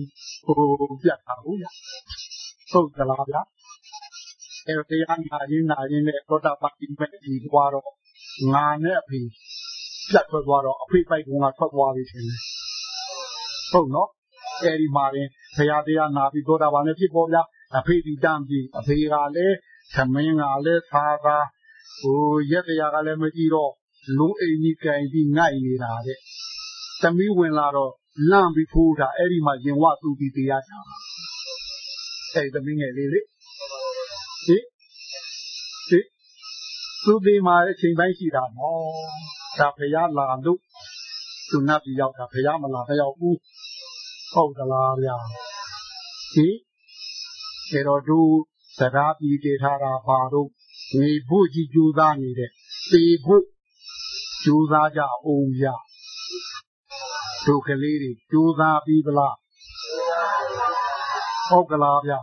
ဟိုပြတ်တာဟုတ်လားဟုတ်ကလားဗျာအဲတရားနာရင်းနာရင်းနဲ့သောတာပန်ဒီမဲ့ဒီသွားတော့ငါနဲ့အဖေပြတ်ထွက်သွားတော့အဖေပိုက်ကထွက်သွားပြီရှင်ဟုတ်နော်အဲဒီမှာရင်ဘုရားတရားနာပြီးသောတာပန်နဲ့ဖြစ်ပေါ်ဗျာ အဖေဒီတမ်းပြီးအဖေကလည်းသမင်းကလည်းသာသာဟိုရက်တရားကလည်းမကြည့်တော့လုံးအိမ်ကြီးကင်ပြီးငိုက်နေတာတဲ့သမီးဝင်လာတော့လန့်ပြီးဖိုးတာအဲ့ဒီမှာရင်ဝသူပြီးတရားချအဲ့ဒီသမီးငယ်လေးလေဟိဟိသူဒီမှာအချိန်ပိုင်းရှိတာနော်ဒါဖရာလာလို့သူနတ်ပြည်ရောက်တာဖရာမလာဖရောက်ဘူးဟုတ်ကလားဗျာ ဟိေတော့သူစကားပြီးတေထားတာပါတော့နေဖို့ကြီးကြိုးစားနေတဲ့ပေဖို့ကြိုးစားကြအောင်ဗျာတို့ကလေးတွေကြိုးစားပြီးသလားဟုတ်ကလားဗျာ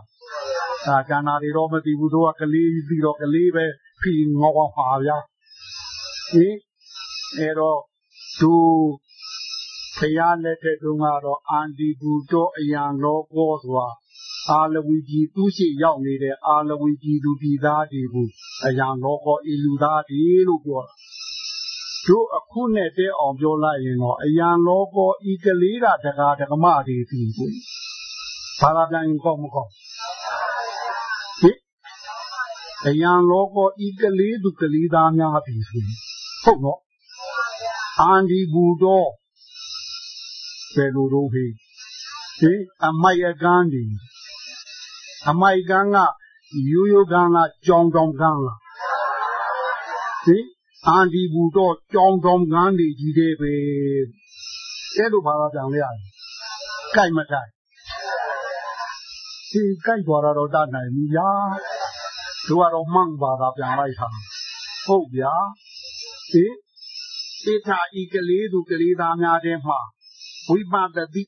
အာကျန်တာတွေတော့မသိဘူးတို့ကကလေးပြီးတော့ကလေးပဲဖီငေါပါဗျာဟင်အဲတော့သူဖရာလက်ထက်တုန်းကတော့အန်ဒီဘူတော့အယံလောကောဆိုတာ အာလဝီကြီးသူရှိရောက်နေတဲ့အာလဝီကြီးသူပြည်သားတွေကိုအယံလောကောအီလူသားတွေလို့ပြောတာတို့အခုနဲ့တဲအောင်ပြောလိုက်ရင်တော့အယံလောကောဤကလေးတာတကားတကမတွေပြီကိုဘာသာပြန်ရင်ကောက်မကောက်ဟိအယံလောကောဤကလေးသူကလေးသားများပြီဆိုဟုတ်နော်အန်ဒီဘူတော့ဘယ်လိုတော့ဟိဟိအမိုက်အကန်းဒီ အမိုက်ကန်းကရိုးရိုးကန်းလားကြောင်ကြောင်ကန်းလားဟိအန်ဒီဘူးတော့ကြောင်ကြောင်ကန်းတွေကြီးတဲ့ပဲအဲ့လိုဘာသာပြန်လဲရတယ်ကြိုက်မကြိုက်ဒီကြိုက်သွားတော့တတ်နိုင်ပြီဗျာတို့ကတော့မှန်ပါတာပြန်လိုက်တာဟုတ်ဗျာဟိဣထာဤကလေးသူကလေးသားများတဲ့မှာဝိပဿတိ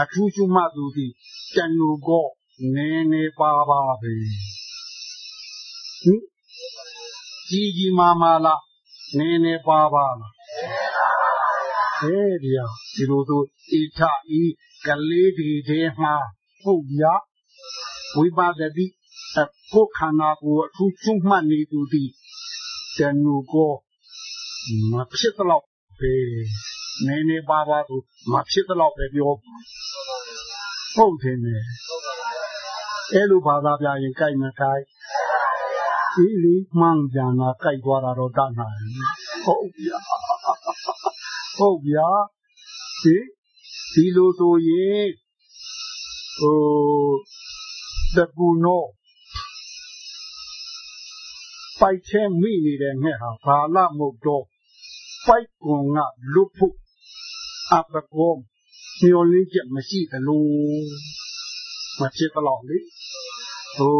အထူးရှုမှတ်သူသည်ကျန်လူကော နည်းနည်းပါပါပဲဟင်ကြီးကြီးမားမားလားနည်းနည်းပါပါလားအဲဒီဟာဒီလိုဆိုဣထဤကလေးဒီတဲ့မှာဟုတ်ဗျာဝိပဿတိကိုခန္ဓာကိုအထူးရှုမှတ်နေသူသည်ကျန်လူကောမဖြစ်တော့ပဲနည်းနည်းပါပါသူမဖြစ်တော့ပဲပြောဟုတ်တယ်နဲ့ အဲ့လိုဘာသာပြရင်ကြိုက်မကြိုက်ဒီလီမှန်ပြန်လာကြိုက်သွားတာတော့တတ်နိုင်ဟုတ်ဗျာဟုတ်ဗျာဒီဒီလိုဆိုရင်ဟိုတကူနောပိုက်ချဲမိနေတဲ့ငှက်ဟာဘာလမဟုတ်တော့ပိုက်ကွန်ကလွတ်ဖို့အပကောမျောလင်းချက်မရှိသလို မဖြစ်တော့လေဟို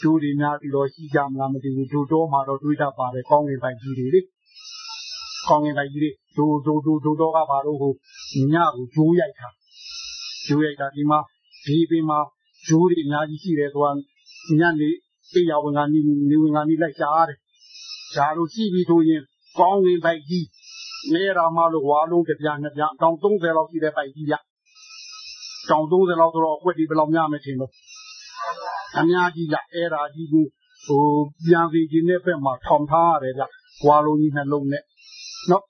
ကျိုးတွေများပြီးတော့ရှိကြမလားမသိဘူးဒုတော့မှာတော့တွေးတတ်ပါတယ်ကောင်းကင်ပိုက်ကြီးတွေလေကောင်းကင်ပိုက်ကြီးတွေဒုဒုဒုဒုတော့ကဘာလို့ဟိုညကိုကျိုးရိုက်တာကျိုးရိုက်တာဒီမှာဒီပင်မှာကျိုးတွေအများကြီးရှိတယ်ဆိုတာညနေအိယာဝင်ကနေနေဝင်ကနေလိုက်ရှားရတယ်ရှားလို့ရှိပြီဆိုရင်ကောင်းကင်ပိုက်ကြီးနေရာမလို့ဝါလုံးကြပြနှစ်ပြတောင်30လောက်ရှိတဲ့ပိုက်ကြီးရ တောင်30လောက်ဆိုတော့အွက်ဒီဘယ်လောက်များမထင်လို့အများကြီးကြအဲ့ဒါကြီးကိုဟိုပြန်စီခြင်းနဲ့ဘက်မှာထောင်ထားရတယ်ဗျဝါလုံးကြီးနှလုံးနဲ့နော်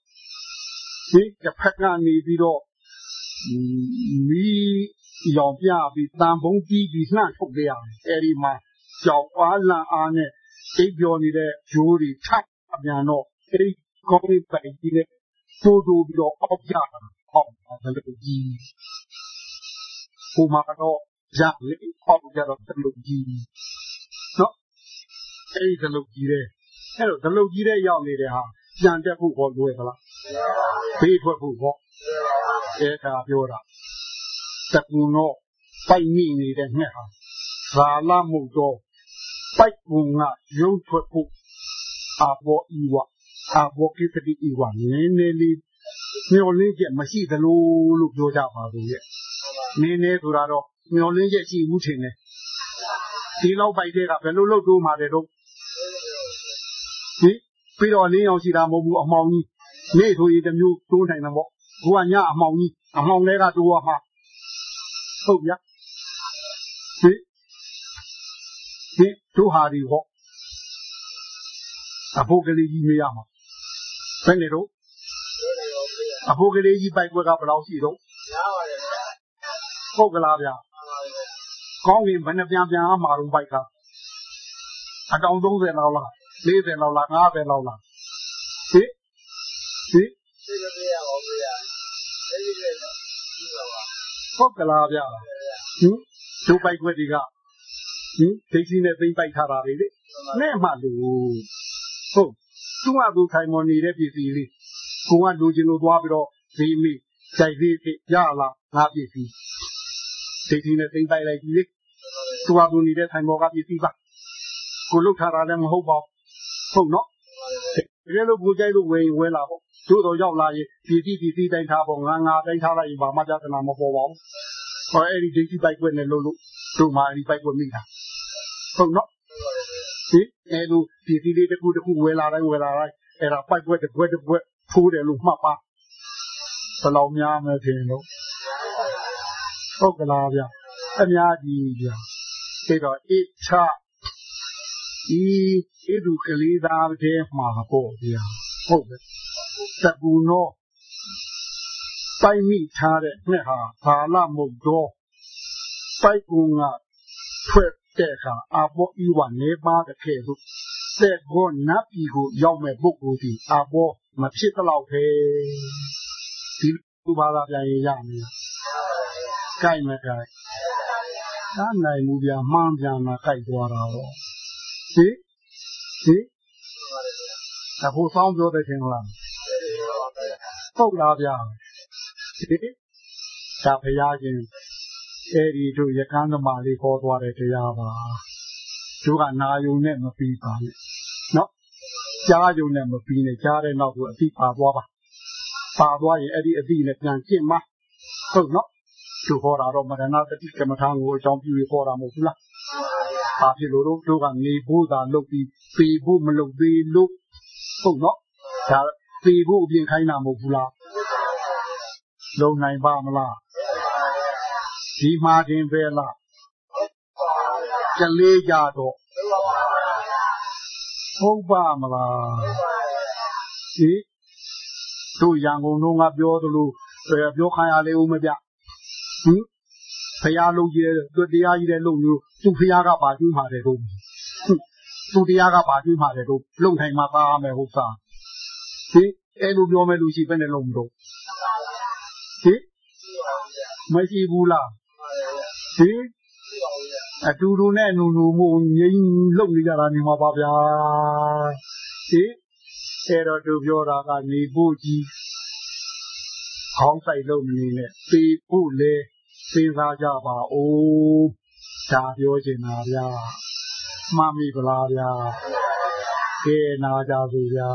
ဒီတစ်ဖက်ကနေပြီးတော့မီးရောင်ပြပြီးတန်ဖုံးပြီးပြီးနှံ့ထုတ်ကြရတယ်အဲ့ဒီမှာကြောက်အားလန့်အားနဲ့အိပ်ပျော်နေတဲ့ဂျိုးတွေထပ်ပြန်တော့အဲ့ဒီကောင်းလေးပိုင်ကြီးနဲ့တိုးတိုးပြီးတော့အောက်ကြတာအောက်ဒါလည်းကြီး ဟိုမှာတော့ရလေအောက်ကြတော့တလူကြီးနော်အဲ့ဒီတလူကြီးတဲ့အဲ့တော့တလူကြီးတဲ့ရောက်နေတဲ့ဟာပြန်တက်ဖို့ခေါ်လွယ်သလားဘေးထွက်ဖို့ခေါ်အဲ့ဒါပြောတာတကူတော့ပိုက်မိနေတဲ့ငှက်ဟာဇာလမှုတော့ပိုက်ကူကရုပ်ထွက်ဖို့အဘောဤဝအဘောကိတတိဤဝနည်းနည်းလေးမျောလင်းချက်မရှိသလိုလို့ပြောကြပါဘူးရဲ့ နည်းနည်းဆိုတာတော့မျောလင်းချက်ရှိဘူးထင်တယ်ဒီလောက်ပိုက်တဲ့ကဘယ်လိုလုပ်တော့မှာလဲတော့ဟဟင်ပြီးတော့လင်းအောင်ရှိတာမဟုတ်ဘူးအမောင်ကြီးနေ့ဆိုရင်တစ်မျိုးတိုးနိုင်တယ်ပေါ့ဘုရားညအမောင်ကြီးအမောင်လေးကတိုးရမှာဟုတ်ဗျာဟင်ဟင်တို့ဟာဒီဟောအဖို့ကလေးကြီးမေးရမှာဘယ်နဲ့တော့အဖို့ကလေးကြီးပိုက်ွက်ကဘယ်လောက်ရှိတော့ ဟုတ်ကလားဗျာကောင်းရင်ဘယ်နှပြန်ပြန်အမှာတော့ပိုက်ကအတောင်30လောက်လား40လောက်လား50လောက်လားဟင်ဟင်ဟုတ်ကလားဗျာဟင်ဒုပိုက်ွက်တွေကဟင်ဒိတ်ကြီးနဲ့သိမ့်ပိုက်ထားတာလေနဲ့မှလို့ဟုတ်သူ့ဟာသူခိုင်မွန်နေတဲ့ပြည်စီလေးကိုကလူချင်းလို့သွားပြီးတော့ဈေးမိကြိုက်သေးဖြစ်ရလားငါပြည်စီ ဒိတ်ကြီးနဲ့သိမ့်ပိုက်လိုက်ပြီလေသူ့ဟာသူနေတဲ့ထိုင်ပေါ်ကပြည်စီပါကိုလုတ်ထားတာလည်းမဟုတ်ပါဘူးဟုတ်နော်တကယ်လို့ကိုကြိုက်လို့ဝယ်ဝယ်လာပေါ့သို့တော့ရောက်လာရင်ပြည်စီပြည်စီတိုင်းထားပေါ့ငါငါတိုင်းထားလိုက်ရင်ဘာမှပြဿနာမပေါ်ပါဘူးဟောအဲ့ဒီဒိတ်ကြီးပိုက်ွက်နဲ့လို့လို့တို့မှအဲ့ဒီပိုက်ွက်မိတာဟုတ်နော်ဒီအဲ့လိုပြည်စီလေးတစ်ခုတစ်ခုဝယ်လာတိုင်းဝယ်လာတိုင်းအဲ့ဒါပိုက်ွက်တစ်ွက်တစ်ွက်ဖိုးတယ်လို့မှတ်ပါဘယ်လောက်များမယ်ထင်လို့ ဟုတ်ကလားဗျအများကြီးဗျအဲ့တော့အိချဒီဣဒုကလေးသားတဲ့မှာပေါ့ဗျာဟုတ်တယ်တကူနောပိုက်မိထားတဲ့နှစ်ဟာဘာလမုတ်တော့ပိုက်ကူငါထွက်တဲ့အခါအဘောဤဝနေပါတဲ့ခဲ့လို့တဲ့ကောနတ်ပြည်ကိုရောက်မဲ့ပုဂ္ဂိုလ်ဒီအဘောမဖြစ်တော့ပဲဒီလူဘာသာပြန်ရရမယ် ကြိုက်မယ်ကြိုက်နားနိုင်မှုပြမှန်းပြန်လာကြိုက်သွားတာတော့ဟိဟိအခုဆောင်ပြောတဲ့ခင်လားဟုတ်လားဗျာဟိဒါဖရာချင်းအဲဒီတို့ရကန်းသမားလေးခေါ်သွားတဲ့တရားပါသူကနာယုံနဲ့မပြီးပါနဲ့နော်ကြားယုံနဲ့မပြီးနဲ့ကြားတဲ့နောက်ကိုအတိပါသွားပါပါသွားရင်အဲ့ဒီအတိနဲ့ပြန်ကျင့်မှာဟုတ်နော် သူခေါ်တာတော့မရဏတတိကမ္မထာကိုအကြောင်းပြုပြီးခေါ်တာမဟုတ်ဘူးလားဘာဖြစ်လို့တို့တို့ကနေဖို့သာလုပ်ပြီးပေဖို့မလုပ်သေးလို့ဟုတ်နော်ဒါပေဖို့အပြင်ခိုင်းတာမဟုတ်ဘူးလားလုံနိုင်ပါမလားဒီမှာတင်ပဲလားကလေးကြတော့ဟုတ်ပါမလားဒီတို့ရန်ကုန်တို့ကပြောသလိုပြောခိုင်းရလေဦးမပြ ဟင်ဖရာလုံးကြီးတဲ့သူတရားကြီးတဲ့လုံမျိုးသူဖရာကပါကျွေးမှာတယ်တို့သူတရားကပါကျွေးမှာတယ်တို့လုံထိုင်မှာသားမယ်ဟုတ်သားဒီအဲ့လိုပြောမယ်လို့ရှိပဲနဲ့လုံမတော့ဟင်မရှိဘူးလားဟင်အတူတူနဲ့နူနူမို့ငိမ့်လုံနေကြတာနေမှာပါဗျာဟင်အဲ့တော့သူပြောတာကနေဖို့ကြီးခေါင်းဆိုင်လို့မနေနဲ့ပေဖို့လေ စဉ်းစားကြပါဦးဒါပြောချင်တာဗျာမှတ်မိပလားဗျာကဲနာကြပြီဗျာ